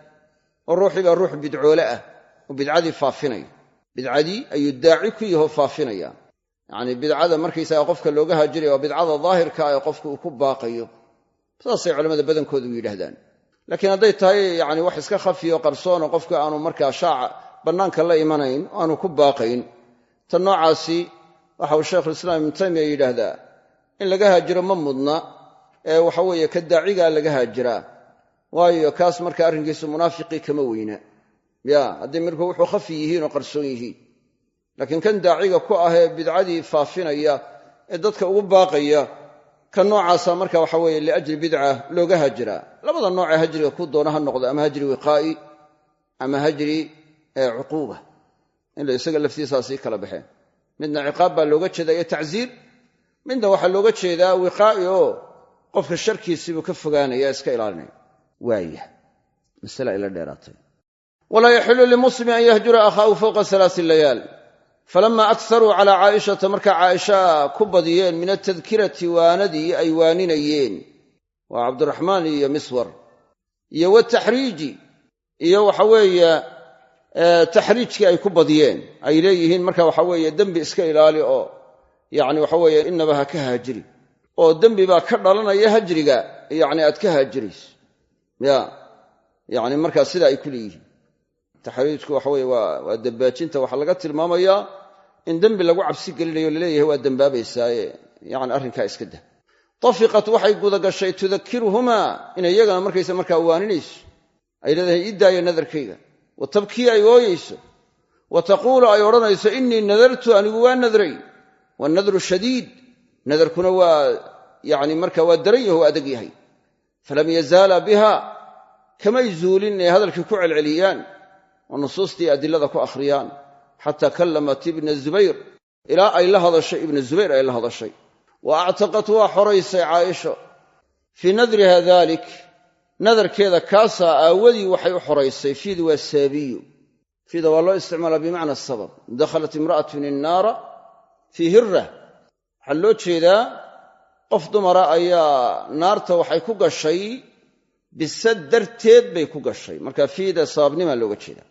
oo ruuxii baa ruux bidcoole ah oo bidcadii faafinaya. Bidcadii ayuu daaci ku yaho faafinaya. Yacni bidcada markaysaga qofka looga haajiraya waa bidcada daahirka ah ee qofka uu ku baaqayo. Saasay culamada badankoodu yidhaahdaan. Laakiin hadday tahay yani wax iska khafiyo qarsoon oo qofka aanu markaa shaaca bannaanka la imanayn o aanu ku baaqayn. Ta noocaasi waxa uu sheikhulislaam ibnu taymiya yidhaahdaa in laga haajiro ma mudna ee waxa weeye ka daacigaa laga haajiraa waayo kaas marka arrinkiisu munaafiqii kama weyna. Ya haddii marka wuxuu khafi yihiin oo qarsoon yihiin. Laakiin kan daaciga ku ah ee bidcadii faafinaya ee dadka ugu baaqaya ka noocaasa marka waxa weeye liajli bidca looga haajiraa labada noocee hajriga ku doona ha noqdo ama hajri wiqaa'i ama hajri cuquuba in la isaga laftiisaa sii kala baxeen. Midna ciqaab baa looga jeedaa iyo tacziir midna waxaa looga jeedaa wiqaa'i oo qofka sharkiisiibuu ka fogaanaya iska ilaalinaya. Waaya. Masale ayla dheeraatay. Walaa yaxilu limuslimi an yahjura akhaahu fowqa alaai layaal. Falama akaruu calaa caaishata markaa caaisha ku badiyeen min atadkirati waanadii ay waaninayeen. Waa cabdiraxmaan iyo miswar iyo wataxriiji iyo waxa weeye taxriijkii ay ku badiyeen. Ay leeyihiin marka waxa weeye dembi iska ilaali oo yani waxa weeye inaba ha ka haajiri. Oo dembi baa ka dhalanaya hajriga yani aad ka haajirayso ya yani markaa sida ay ku leeyihiin. Taxriijku waxa weye waa dambaajinta waxaa laga tilmaamayaa in dembi lagu cabsi gelinayo la leeyahay waa dembaabaysaaye. Yani arrinkaa iska dah. Tafiqat waxay gudagashay tudakiruhumaa inay iyagana markaysa markaa waaninayso ay leedahay ii nadarkayga wa tabkii ay ooyeyso. Wa taquulu ay odhanayso innii nadartu anigu waa nadray. Wanadru shadiid. Nadarkuna waa yani marka waa daran yaho adag yahay. Falam yazaala biha kamay zuulin inay hadalkii ku celceliyaan oo nusuustii adilada ku akhriyaan. Xata kallamat ibna zubayr ilaa ay la hadashay ibna zubayr ay la hadashay. Wa actaqat waa xoraysay caaisho fii nadriha dalik nadarkeeda kaasaa aawadii waxay u xoraysay fiidu waa saabiyu fiida waa loo isticmaalaa bimacna sabab. Dakhalat imra'atun innaara fii hirra. Waxaa loo jeedaa qof dumara ayaa naarta waxay ku gashay bisad darteed bay ku gashay. Marka fiida sababnimaa looga jeedaa.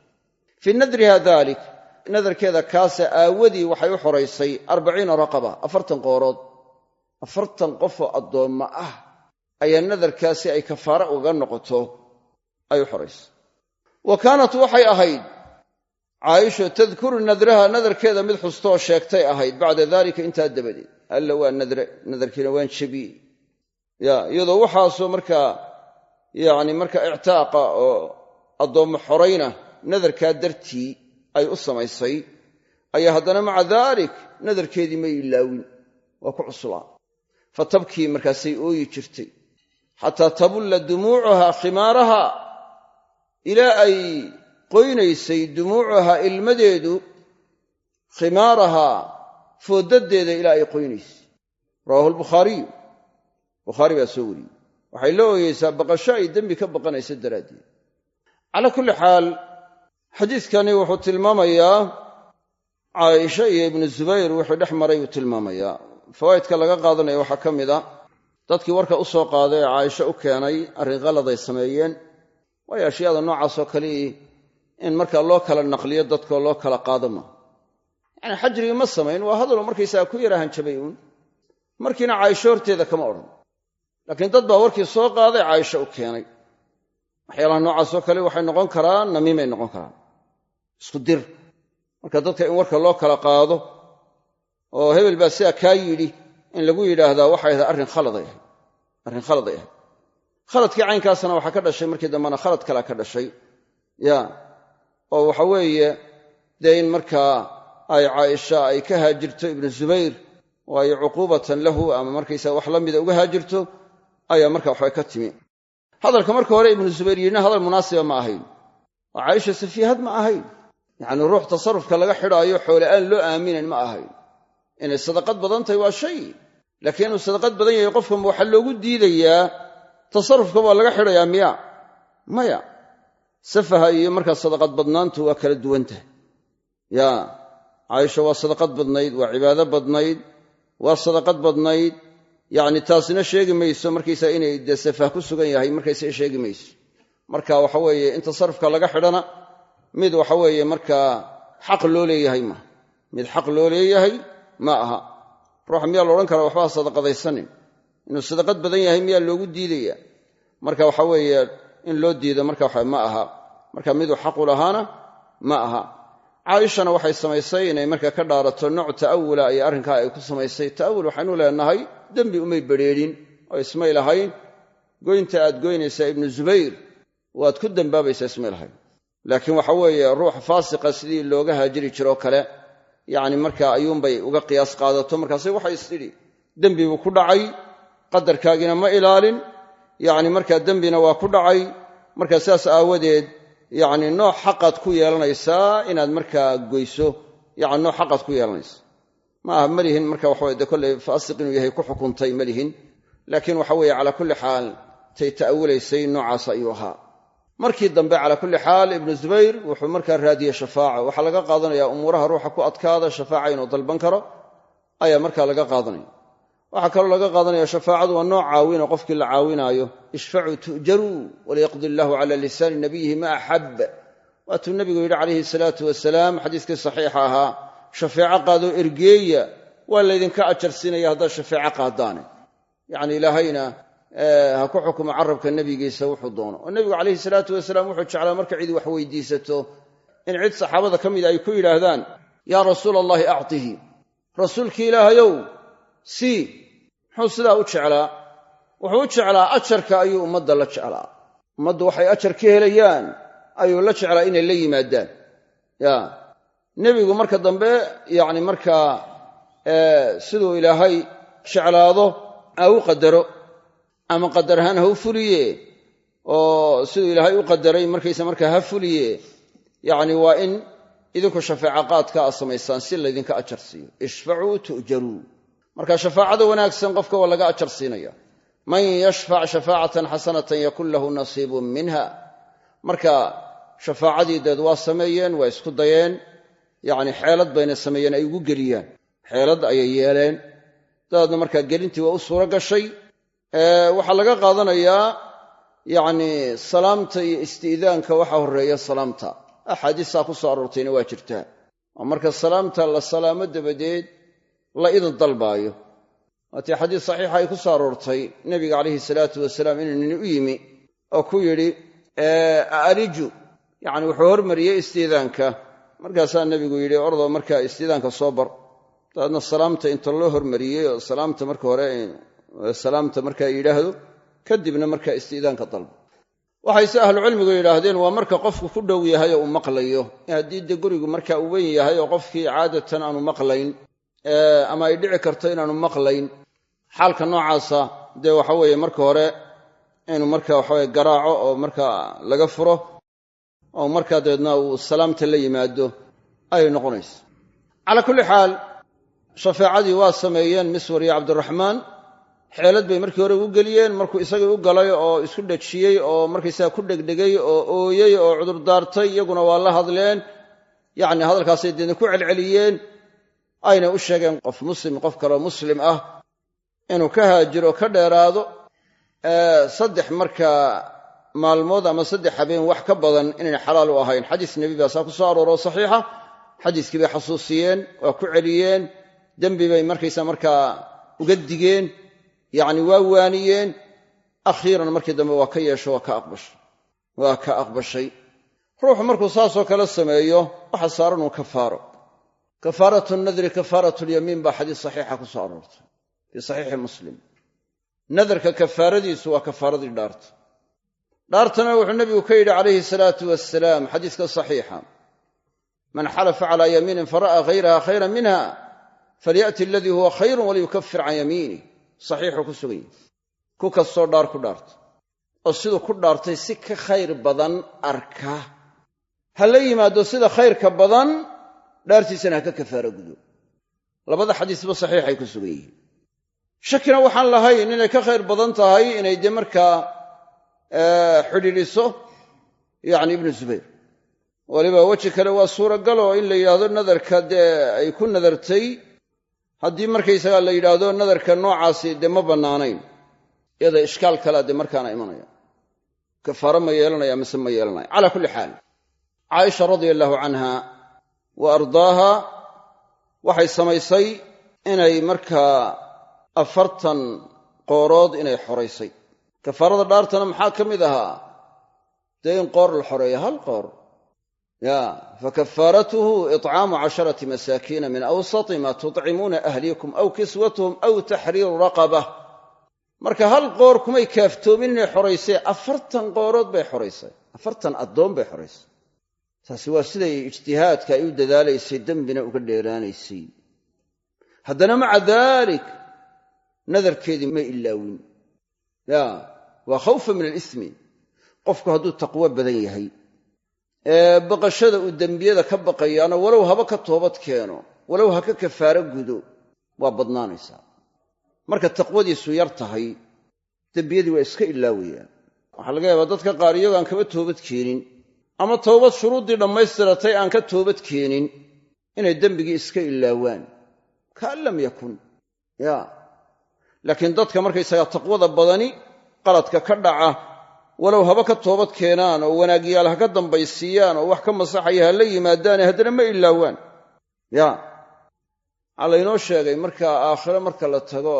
Fii nadriha dalik nadarkeeda kaasa aawadii waxay u xoraysay arbaciina raqaba afartan qoorood. Afartan qofoo addoomma ah ayaa nadarkaasi ay kafaare uga noqoto ay u xoraysay wa kaanat waxay ahayd caaisha tadkuru nadraha nadarkeeda mid xustoo sheegtay ahayd bacda daalika intaa dabadeed. Alla waa nadre nadarkiina waan jebiyey ya iyadoo waxaasoo markaa yacni marka ictaaqa oo addoommo xorayna nadarkaa dartii ay u samaysay ayaa haddana maca daalik nadarkeedii may ilaawin waa ku cuslaa. Fa tabkii markaasay ooyi jirtay xataa tabulla dumuucuhaa khimaaraha ilaa ay qoynaysay dumuucuhaa ilmadeedu khimaarahaa foodaddeeda ilaa ay qoynaysay. Rawaahu albukhaariyu bukhaari baa soo wariyey. Waxay la ooyeysaa baqasho ay dembi ka baqanaysa daraaddeed. Calaa kulli xaal xadiidkani wuxuu tilmaamayaa caaisha iyo ibnu zubayr wuxuu dhex maray uu tilmaamayaa. Fawaa'idka laga qaadanaya waxaa ka mid a dadkii warka u soo qaaday ee caaisha u keenay arrin khaladay sameeyeen. Waayo ashyaada noocaasoo kalii in markaa loo kala naqliyo dadkoo loo kala qaado maaha yacni xajrigii ma samayn waa hadaloo markaysaga ku yara hanjabay uun. Markiina caaisho horteeda kama odhan. Laakiin dad baa warkii soo qaaday caaisha u keenay. Waxyaalaha noocaasoo kale waxay noqon karaan namiimay noqon karaan. Isku dir. Marka dadka in warka loo kala qaado oo hebel baa sidaa kaa yidhi in lagu yidhaahdaa waxay ahayd arrin khaladay ahayd arrin khaladay ahayd khaladkii caynkaasna waxaa ka dhashay markii dambena khalad kalea ka dhashay. Ya oo waxa weeye dee in markaa ay caaisha ay ka haajirto ibnu zubayr oo ay cuquubatan lahu ama markaysaa wax la mida uga haajirto ayaa marka waxba ka timi. Hadalka marka hore ibnu zubayr yidhina hadal munaasiba ma ahayn. Oo caaisha safiihad ma ahayn. Yacni ruux tasarrufka laga xidhaayo xoole aan loo aaminayn ma ahayn inay sadaqad badan tahay waa shay. Laakiin inuu sadaqad badan yahay qofkan waxaa loogu diidayaa tasarrufka waa laga xidhayaa miya. Maya. Safaha iyo markaa sadaqad badnaantu waa kala duwan tahay. Ya caaisha waa sadaqad badnayd waa cibaado badnayd waa sadaqad badnayd. Yacni taasina sheegi mayso markaysaa inay safah ku sugan yahay markaysa sheegi mayso. Marka waxa weeye in tasarrufka laga xidhana mid waxa weeye markaa xaq loo leeyahay maaha mid xaq loo leeyahay ma aha. Ruuxa miyaa la odhan karaa waxba ha sadaqadaysanin. Inuu sadaqad badan yahay miyaa loogu diidaya marka waxa weeye in loo diido marka waxa ma aha. Marka miduu xaqu lahaana ma aha. Caaishana waxay samaysay inay marka ka dhaarato nooc ta'awula ay arrinkaa ay ku samaysay. Ta'awul waxaynu leenahay dembi umay bedrheedhin oo ismay lahayn goynta aad goynaysaa ibnu zubayr waad ku dembaabaysaa ismay lahayn laakiin waxa weeye ruux faasiqa sidii looga haajiri jiroo kale yacni markaa ayuunbay uga qiyaas qaadato. Markaase waxay istidhi dembi buu ku dhacay qadarkaagiina ma ilaalin. Yacni markaa dembina waa ku dhacay markaa sidaas aawadeed yacni nooc xaqaad ku yeelanaysaa inaad markaa goyso. Yacni nooc xaqaad ku yeelanaysa. Ma aha malihin marka waxaweye dee kolley faasiq inuu yahay ku xukuntay malihin laakiin waxa weeye calaa kulli xaal tay ta'awulaysay noocaas ayuu ahaa markii dambe calaa kulli xaal ibnu zubayr wuxuu markaa raadiyey shafaaca. Waxaa laga qaadanaya umuuraha ruuxa ku adkaada shafaaca inuu dalban karo ayaa markaa laga qaadanaya. Waxaa kaloo laga qaadanaya shafaacadu waa nooc caawina qofkii la caawinaayo. Ishfacuu tu'jaruu waliyaqdi illaahu cala lisaani nabiyihi ma axab. Waatuu nebigu yidhi calayhi salaatu wasalaam xadiiskii saxiixa ahaa shafeeco qaadoo ergeeya waa laydinka ajar siinaya haddaad shafeeco qaadaane. Yacni ilaahayna ha ku xukumo carabka nebigiisa wuxuu doono. Oo nebigu calayhi salaatu wasalaam wuxuu jeclaa marka cid wax weydiisato in cid saxaabada ka mida ay ku yidhaahdaan yaa rasuula allahi actihi rasuulkii ilaahayow sii muxuu sidaa u jeclaa? Wuxuu u jeclaa ajarka ayuu ummadda la jeclaa. Ummaddu waxay ajar ka helayaan ayuu la jeclaa inay la yimaadaan. Ya. Nebigu marka dambe yacni markaa siduu ilaahay jeclaado ha u qadaro ama qadar ahaan ha u fuliye oo siduu ilaahay u qadaray markaysa markaa ha fuliye yacni waa in idinku shafeeco qaadka aad samaysaan si laydinka ajar siiyo. Ishfacuu tu'jaruu. Marka shafaacada wanaagsan qofka waa laga ajar siinaya man yashfac shafaacatan xasanatan yakun lahu nasiibun minha. Marka shafaacadii deed waa sameeyeen waa isku dayeen yacni xeelad bayna sameeyeen ay ugu geliyaan. Xeelad ayay yeeleen. Dabeedna markaa gelintii waa u suuro gashay waxaa laga qaadanayaa yacni salaamta iyo isti'daanka waxaa horreeya salaamta. Axaadiistaa ku soo aroortayna waa jirtaa. Oo marka salaamta la salaamo dabadeed la idan dalbaayo. Waatii xadiis saxiixa ay ku soo aroortay nebiga calayhi salaatu wasalaam inuu nin u yimi oo ku yidhi aaliju yacni wuxuu hormariyey istiidaanka. Markaasaa nebigu yidhi ordoo markaa istiidaanka soo bar. Dabeedna salaamta inta loo hormariyey oo salaamta marka hore salaamta markaa yidhaahdo kadibna markaa istiidaanka dalbo waxayse ahlucilmigu yidhaahdeen waa marka qofku ku dhow yahay oo uu maqlayo. Haddii dee gurigu marka uu weyn yahay oo qofkii caadatan aanu maqlayn ama ay dhici karto inaanu maqlayn xaalka noocaasa dee waxa weeye marka hore inuu marka waxaweye garaaco oo markaa laga furo oo markaa dabeedna uu salaamta la yimaado ayay noqonaysa. Calaa kulli xaal shafeecadii waa sameeyeen miswar iyo cabdiraxmaan xeelad bay markii hore ugu geliyeen markuu isagii u galay oo isku dhajiyey oo markaysaga ku dhegdhegay oo ooyey oo cudurdaartay iyaguna waa la hadleen. Yacni hadalkaasay deedna ku celceliyeen. Ayna u sheegeen qof muslim qof kaleo muslim ah inuu ka haajiro ka dheeraado saddex markaa maalmood ama saddex habeen wax ka badan inayn xalaal u ahayn. Xadiis nebi baa saa ku soo arooro saxiixa. Xadiiskii bay xasuusiyeen waa ku celiyeen. Dembi bay markaysa markaa uga digeen yacni waa waaniyeen akhiiran markii dambe waa ka yeesho waa ka aqbashay. Waa ka aqbashay. Ruuxu markuu saasoo kale sameeyo waxa saaran uu kafaaro. Kafaaratu nadri kafaaratu lyamiin baa xadiis saxiixa ku soo aroortay fii saxiixi muslim. Nadarka kafaaradiisu waa kafaaradii dhaarta. Dhaartana wuxuu nebigu ka yidhi calayhi salaatu wasalaam xadiiska saxiixa man xalafa calaa yamiinin fara'a hayraha khayran minha falya'ti aladii huwa khayrun waliyukafir can yamiinih saxiixuu ku sugan yahi ku kastoo dhaar ku dhaarta oo siduu ku dhaartay si ka khayr badan arka. Ha la yimaado sida khayrka badan dhaartiisana ha ka kafaaro gudo. Labada xadiisba saxiixay ku sugan yihiin shakina waxaan lahayn inay ka khayr badan tahay inay dee markaa xidhiidhiso yacni ibnu zubayr. Waliba weji kale waa suuragal oo in la yidhaahdo nadarka dee ay ku nadartay haddii markaysagaa la yidhaahdo nadarka noocaasi dee ma bannaanayn. Iyada ishkaal kalea dee markaana imanaya. Kafaaro ma yeelanaya mise ma yeelanaya. Calaa kulli xaal. Caaisha radia allahu canha wa ardaaha waxay samaysay inay markaa afartan qoorood inay xoraysay. Kafaarada dhaartana maxaa ka mid ahaa? Dee in qoor la xoreeyo hal qoor fakafaaratuhu icaamu casharati masaakiina min awsati ma tucimuuna ahliikum aw kiswatuhum aw taxriiru raqaba marka hal qoor kumay kaaftoomin inay xoraysay afartan qoorood bay xoraysay afartan addoon bay xoraysay taasi waa siday ijtihaadka ay u dadaalaysay dembina uga dheeraanaysay haddana maca daalik nadarkeedii ma ilaawin ya waa khawfa min alismi qofku hadduu taqwo badan yahay baqashada uu dembiyada ka baqayaana walow haba ka toobad keeno walow ha ka kafaaro gudo waa badnaanaysaa. Marka taqwadiisu yar tahay dembiyadii waa iska ilaawayaan waxaa laga yaabaa dadka qaar iyagoo aan kaba toobad keenin ama toobad shuruuddii dhammaystiratay aan ka toobad keenin inay dembigii iska ilaawaan. Kaan lam yakun ya laakiin dadka markaysagaa taqwada badani qaladka ka dhaca walow haba ka toobad keenaan oo wanaagyaal ha ka dambaysiiyaan oo wax ka masaxaya ha la yimaadaane haddana ma ilaawaan. Ya waxaa laynoo sheegay marka aakhire marka la tago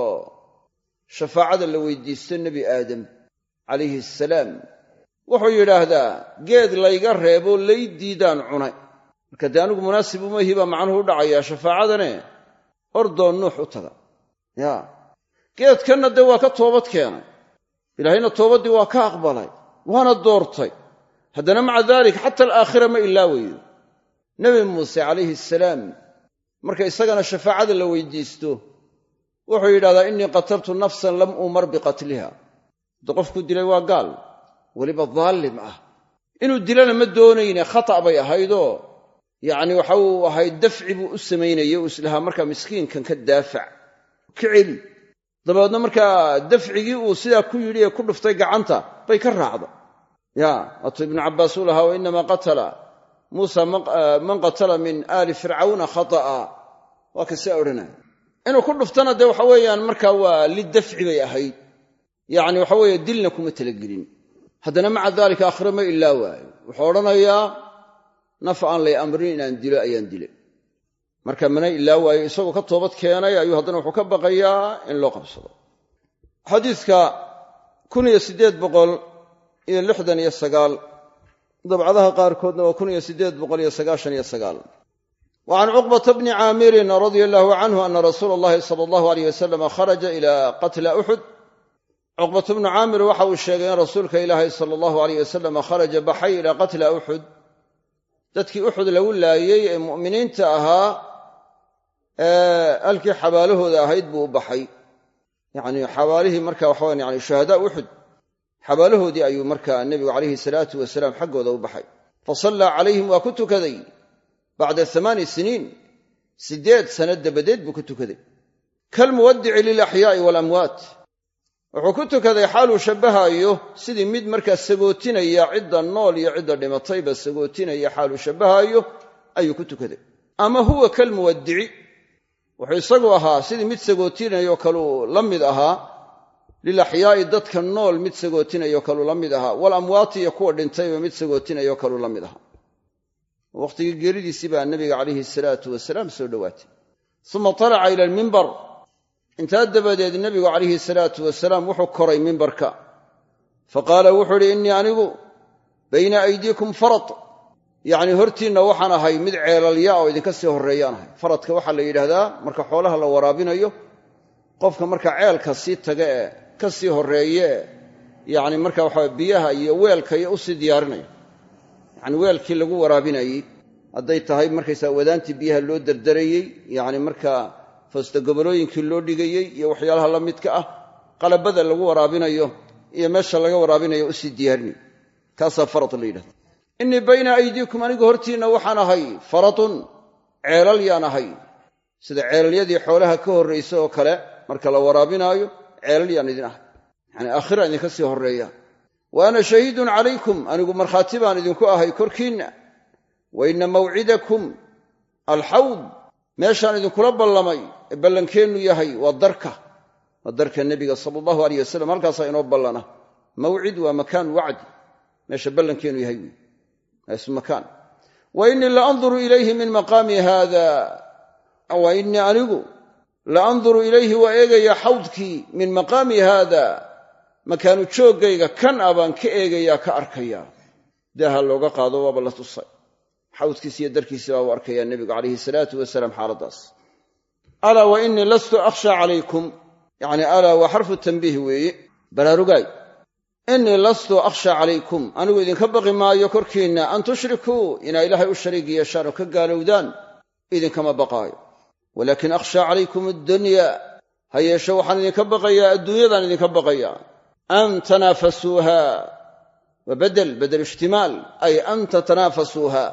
shafaacada la weydiisto nebi aadam calayhi asalaam wuxuu yidhaahdaa geed layga reebo lay diidaan cunay. Marka dee anigu munaasib umahi baa macnuhu u dhacayaa shafaacadane ordoon nuux u taga. Ya geedkanna dee waa ka toobad keenay ilaahayna toobaddii waa ka aqbalay waana doortay. Haddana maca dalik xata alaakhira ma ilaawayo nebi muuse calayhi asalaam marka isagana shafaacada la weydiisto wuxuu yidhahdaa innii qataltu nafsan lam umar biqatliha. Hadduu qofku dilay waa gaal weliba daallim ah. Inuu dilana ma doonayne khata' bay ahaydoo yacni waxa uu ahayd dafci buu u samaynayay uu islahaa markaa miskiinkan ka daafac ka celi dabeedna markaa dafcigii uu sidaa ku yidhi ee ku dhuftay gacanta bay ka raacda ya waatuu ibnu cabbaas u lahaa wainama qatala muusa man qatala min aali fircawna khata'a. Waa ka sia odhanaya inuu ku dhuftana dee waxa weeyaan markaa waa lidafci bay ahayd. Yacni waxa weeye dilna kuma talagelin. Haddana maca daalika aakhire ma ilaa waayo wuxuu odhanayaa naf aan lay amrin inaan dilo ayaan dilay marka mana ilaa waayo isagoo ka toobad keenay ayuu haddana wuxuu ka baqayaa in loo qabsado. Xadiidka kun iyo siddeed boqol iyo lixdan iyo sagaal dabcadaha qaarkoodna waa kun iyo siddeed boqol iyo sagaashan iyo sagaal. Wa can cuqbata bni caamirin radia allahu canhu ana rasuula allahi sala allahu aleyh wasalama kharaja ila qatla uxud cuqbatu bnu caamir waxa uu sheegay in rasuulka ilaahay sala allahu aleyh wasalam kharaja baxay ilaa qatla uxud dadkii uxud lagu laayey ee mu'miniinta ahaa ee halkii xabaalahooda ahayd buu u baxay. Yacnii xabaalihii marka waxawan yani shuhadaa uxud xabaalahoodii ayuu markaa nebigu calayhi salaatu wasalaam xaggooda u baxay. Fa sallaa calayhim waa ku tukaday. Bacda amaani siniin siddeed sanno dabadeed buu ku tukaday. Kalmuwaddici lilaxyaa'i waalamwaat wuxuu ku tukaday xaaluu shabbahaayo sidii mid markaa sagootinaya cidda nool iyo cidda dhimatayba sagootinaya xaaluu shabbahaayo ayuu ku tukaday. Ama huwa kalmuwaddici wuxuu isagu ahaa sidii mid sagootinayo kaluu la mid ahaa lilaxyaa'i dadka nool mid sagootinayo kaluu la mid ahaa walamwaati iyo kuwa dhintayba mid sagootinayo kaluu la mid ahaa. Wakhtigii geeridiisii baa nabiga calayhi salaatu wasalaam soo dhowaatay uma talaca ila almimbar intaa dabadeed nebigu calayhi salaatu wasalaam wuxuu koray mimbarka fa qaala wuxuu idhi innii anigu bayna aydiikum farad yacnii hortiinna waxaan ahay mid ceelalya oo idinka sii horreeyaan ahay. Faradka waxaa la yidhaahdaa marka xoolaha la waraabinayo qofka marka ceelka sii taga ee ka sii horreeye ee yacni marka waxaa biyaha iyo weelka iyo u sii diyaarinaya yacni weelkii lagu waraabinayey hadday tahay markaysaa wadaantii biyaha loo derderayey yacni markaa foostagobolooyinkii loo dhigayey iyo waxyaalaha la midka ah qalabada lagu waraabinayo iyo meesha laga waraabinayo u sii diyaarinay kaasaa farad la yidhahda innii bayna aydiikum anigu hortiinna waxaan ahay faradun ceelal yaan ahay. Sida ceelalyadii xoolaha ka horraysa oo kale marka la waraabinaayo ceelal yaan idin ahay. Yacanii aakhiraan idinka sii horreeya. Wa ana shahiidun calaykum anigu markhaati baan idinku ahay korkiinna. Wa inna mawcidakum alxawd meeshaan idinkula ballamay ee ballankeennu yahay waa darka. Waa darka nebiga sala allahu aleyh wasalam halkaasaa inoo ballana mawcid waa makaan wacdi meesha ballankeennu yahay. wey isu makaan. Wa innii la anduru ilayhi min maqaami haada wa innii anigu la anduru ilayhi waa eegaya xawdkii min maqaami haada makaanu jooggayga kan a baan ka eegayaa ka arkayaa daaha looga qaado waaba la tusay. Xawdkiisi iyo darkiisi baa u arkayaa nebigu calayhi salaatu wasalaam xaaladdaas alaa wa innii lastu akhsha calaykum. Yacni alaa waa xarfu tanbiih weeye. Baraarugaay innii lastu akhsha calaykum anigu idinka baqi maayo korkiinna. An tushrikuu. Inaa ilaahay u shariig yeeshaan oo ka gaalowdaan idinkama baqaayo. Walaakin akhsha calaykum addunya. Ha yeeshe waxaan idinka baqayaa adduunyadaan idinka baqayaa. An tanaafasuuha wa bedel bedel ishtimaal. Ay an tatanaafasuuha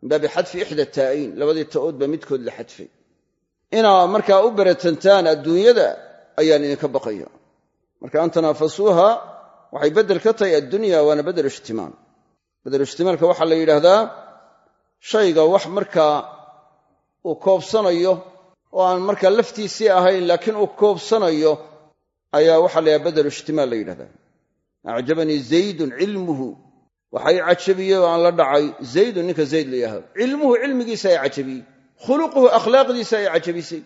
min baabi xadfi ixda taa'iin. Labadii ta'ood midkood la xadfay. Inaa markaa u beratantaan adduunyada ayaan idinka baqaya marka an tanaafasuuha waxay beddel ka tahay addunya waana bedel ishtimaal bedel ishtimaalka waxaa la yidhaahdaa shayga wax markaa uu koobsanayo oo aan markaa laftiisii ahayn laakiin uu koobsanayo ayaa waxaa la yidhaha bedelu ishtimaal la yidhahdaa. Acjabanii zaydun cilmuhu. Waxay cajabiyey oo aan la dhacay. Zaydun ninka zayd la cilmuhu cilmigiisa ay cajabiyey khuluquhu akhlaaqdiisa ay cajabisay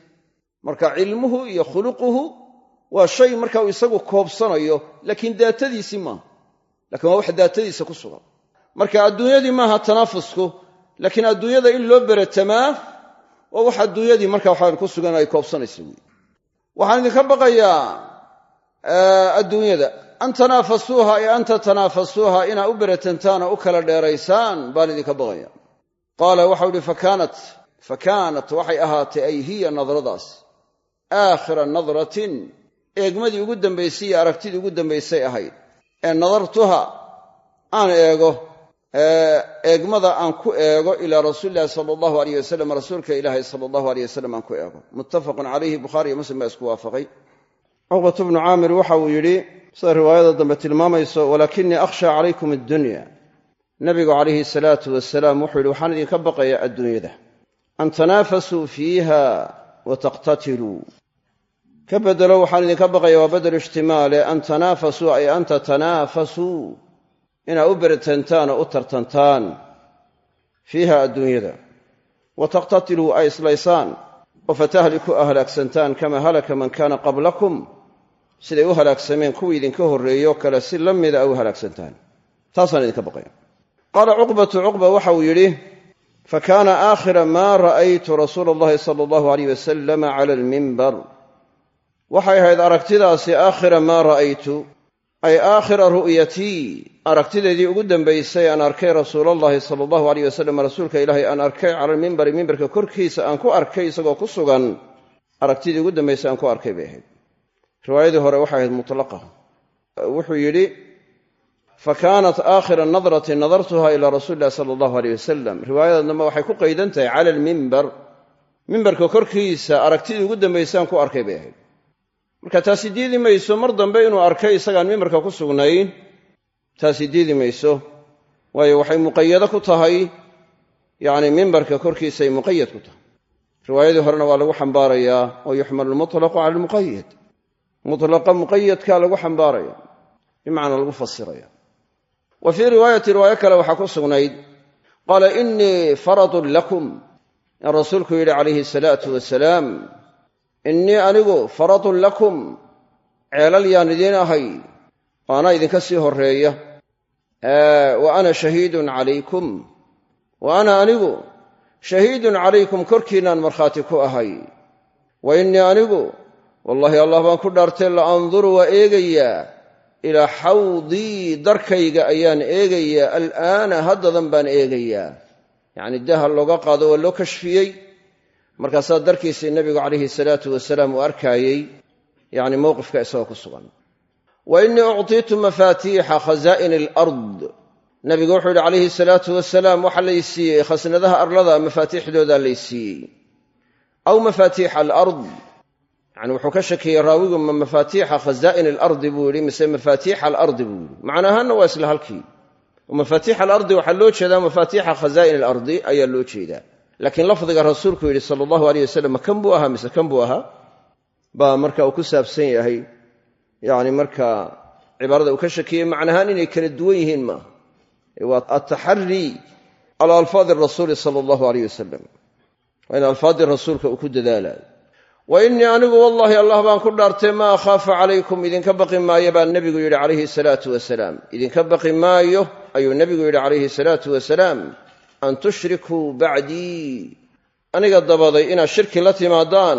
marka cilmuhu iyo khuluquhu waa shay marka uu isagu koobsanayo laakiin daatadiisii maaha lakiin waa wax daatadiisa ku sugan. Marka adduunyadii maaha tanaafusku laakiin adduunyada in loo beratamaa waa wax adduunyadii marka waxaan ku sugan ay koobsanayso wey waxaan idinka baqayaa adduunyada. An tanaafasuuha ee an tatanaafasuuha inaa u beratantaan oo u kala dheeraysaan baan idinka baqaya qaala waxau ihi fakaanat fakaanat waxay ahaatay ay hiya nadradaas. Aakhira nadratin eegmadii ugu dambaysay iyo aragtidii ugu dambaysay ahayd. Ee nadartuha aan eego eegmada aan ku eego ilaa rasuulilahi sala allahu aleyh wasalam rasuulka ilaahay sala allahu aleyh wasalam aan ku eego. Muttafaqun calayhi bukhaariyo muslim baa isku waafaqay. Cuqbatu bnu caamir waxa uu yidhi sida riwaayada dambe tilmaamayso walaakinii akhsha calaykum addunya. Nabigu calayhi salaatu wasalaam wuxuu yidhi waxaan idinka baqayaa adduunyada. An tanaafasuu fiiha wa taqtatiluu ka bedelo waxaan idinka baqaya waa bedelu ishtimaale an tanaafasuu ay an tatanaafasuu inaa u beratantaan oo u tartantaan. Fiiha adduunyada. Wa taqtatiluu ay islaysaan. Oo fatahliku a halaagsantaan. Kama halaka man kaana qablakum. Siday u halaagsameen kuwii idinka horreeyoo kale si la mida a u halaagsantaan. Taasaan idinka baqaya qaala cuqbatu cuqba waxa uu yidhi fakaana aakhira maa ra'aytu rasuula allahi sala allahu aleyh wasalama cala almimbar waxay ahayd aragtidaasi aakhira maa ra'aytu ay aakhira ru'yatii aragtideedii ugu dambaysay aan arkay rasuulallahi sala allahu aleyh wasalam rasuulka ilaahay aan arkay cala almimbari mimbarka korkiisa aan ku arkay isagoo ku sugan aragtidii ugu dambaysay aan ku arkay bay ahayd. Riwaayadii hore waxay ahayd mutlaqa wuxuu yidhi fakaanat aakhira nadrati nadartuha ilaa rasuuli sala allahu aleyh wasalam riwaayada dambe waxay ku qaydan tahay cala almimbar mimbarka korkiisa aragtidii ugu dambaysaan ku arkay bay ahayd marka taasi diidi mayso mar dambe inuu arkay isagaan mimbarka ku sugnayn taasi diidi mayso. Waayo waxay muqayado ku tahay yacni mimbarka korkiisay muqayad ku tahay. Riwaayadii horena waa lagu xambaarayaa oo yuxmalu lmutlaqu cala almuqayad mutlaqa muqayadkaa lagu xambaaraya bimacnaa lagu fasiraya. Wa fii riwaayati riwaayo kale waxaa ku sugnayd qaala innii faradun lakum. In rasuulku yidhi calayhi salaatu wasalaam innii anigu faradun lakum ceelal yaan idiin ahay oo anaa idinka sii horreeya. Wa ana shahiidun calaykum wa ana anigu shahiidun calaykum korkiinnaan markhaati ku ahay. Wa innii anigu wallaahi allah baan ku dhaartay la anduru waa eegayaa ilaa xawdii darkayga ayaan eegayaa al'aana haddadan baan eegayaa yacni daha looga qaado waa loo kashfiyey markaasaa darkiisii nebigu calayhi salaatu wasalaam uu arkaayey yacni mowqifka isagoo ku sugan. Wa innii uctiitu mafaatiixa khasaa'ini alard. Nebigu wuxuu yidhi calayhi salaatu wasalaam waxaa lay siiyey khasnadaha arlada mafaatiixdoodaa lay siiyey. Aw mafaatiixa alard. Yacni wuxuu ka shakiyey raawigu ma mafaatiixa khasaa'ini alardi? buu yidhi mise mafaatiixa alardi? buu yidhi. Macna waa isla halkii. Mafaatiixa alardi waxaa loo jeedaa mafaatiixa khasaa'ini alardi ayaa loo jeedaa laakiin lafdiga rasuulku yidhi sala allahu aleyh wasalam kan buu ahaa mise kan buu ahaa? Baa marka uu ku saabsan yahay. Yacni marka cibaarada uu ka shakiyey macnahaan inay kala duwan yihiin maaha. Waa ataxarii cala alfaadi rasuuli sala allahu aleyh wasalam waa in alfaadii rasuulka uu ku dadaalayo wa innii anigu wallaahi allah baan ku dhaartay maa akhaafu calaykum idinka baqi maayo baa nebigu yidhi calayhi salaatu wasalaam. Idinka baqi maayo ayuu nebigu yidhi calayhi salaatu wasalaam an tushrikuu bacdii. Aniga dabaday inaad shirki la timaadaan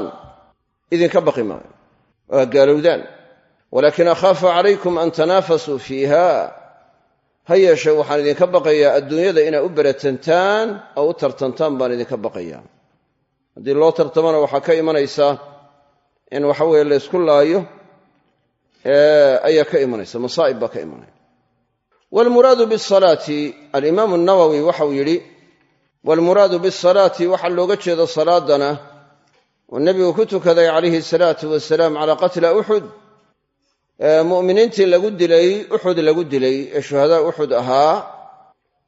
idinka baqi maayo. Oo ha gaalowdaan. Walaakin akhaafu calaykum an tanaafasuu fiiha. Ha yeeshe waxaan idinka baqayaa adduunyada inaad u beratantaan oo u tartantaan baan idinka baqayaa. Haddii loo tartamana waxaa ka imanaysa in waxa weeye la ysku laayo ayaa ka imanaysa masaa'ib baa ka imanaya. Waalmuraadu bisalaati alimaamu nawowi waxauu yidhi waalmuraadu bisalaati waxaa looga jeeda salaadana uu nebigu ku tukaday calayhi salaatu wasalaam calaa qatla uxud mu'miniintii lagu dilay uxud lagu dilay ee shuhadaa uxud ahaa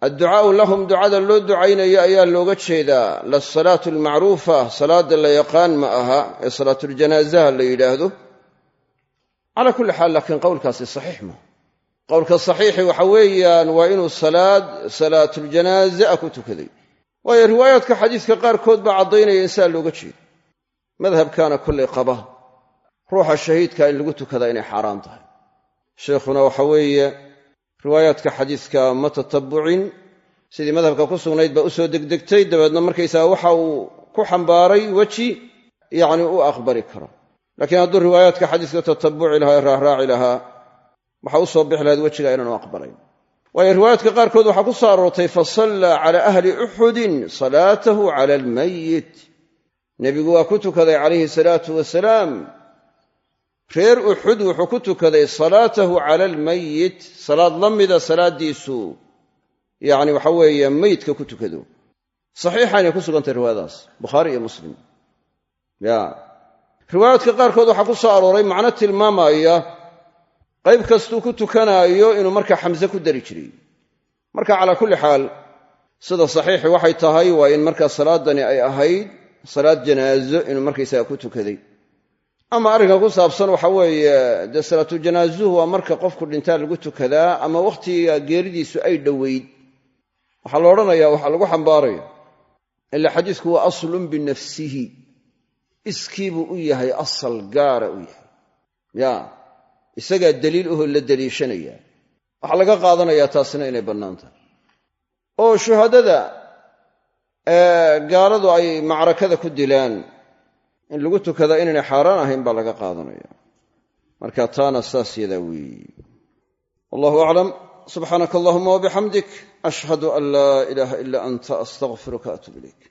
adducaau lahum ducada loo ducaynayo ayaa looga jeedaa lasalaatu almacruufa salaada la yaqaan ma aha ee salaatuljanaasaha la yidhaahdo. Calaa kulli xaal laakiin qowlkaasi saxiix ma. Qowlka saxiixi waxa weeyaan waa inuu salaad salaatuljanaaza ku tukaday waayo riwaayaadka xadiiska qaarkood baa caddaynaya in looga jeedo. Madhabkaana kollay qaba. Ruuxa shahiidka in lagu tukadaa inay xaaraan tahay. Sheikhuna waxa weeye riwaayaadka xadiiska ma tatabucin. Sidii madhabka ku sugnayd baa u soo degdegtay. Dabeedna markaysaga waxa uu ku xambaaray weji yacni u aqbali karo. Laakiin hadduu riwaayaadka xadiiska tatabuci lahaa ee raaraaci lahaa waxa u soo bixi lahayd wejiga inaanu aqbalayn waayo riwaayaadka qaarkood waxaa ku soo aroortay fasallaa cala ahli uxudin salaatahu cala almayit nebigu waa ku tukaday calayhi salaatu wasalaam. Reer uxud wuxuu ku tukaday salaatahu cala almayit salaad la mida salaaddiisu. Yacni waxa weeye meydka ku tukado. Saxiixaynay ku sugantay riwaayadaas bukhaari iyo muslim. Ya riwaayaadka qaarkood waxaa ku soo arooray macno tilmaamaya qayb kastuu ku tukanaayo inuu markaa xamse ku dari jiray. Marka calaa kulli xaal sida saxiixi waxay tahay waa in markaa salaadani ay ahayd salaad janaazo inuu markaysaga ku tukaday. Ama arrinka ku saabsan waxa weeye dee salaatuljanaazuhu waa marka qofku dhintaa lagu tukadaa ama wakhtiga geeridiisu ay dhoweyd. Waxaa la odhanayaa waxaa lagu xambaaraya ila xadiisku waa aslun binafsihi iskii buu u yahay asal gaara u yahay. Ya isagaa daliil ahoo la deliishanaya waxaa laga qaadanayaa taasina inay bannaan tahay. Oo shuhadada gaaladu ay macrakada ku dilaan in lagu tukadaa inaynay xaaraan ahayn baa laga qaadanaya. Marka taana saas yadaa weeyi wallahu aclam. Subxaanaka allahuma wabixamdik ashhadu an laa ilaaha ila anta astaqfiruka atub ilayk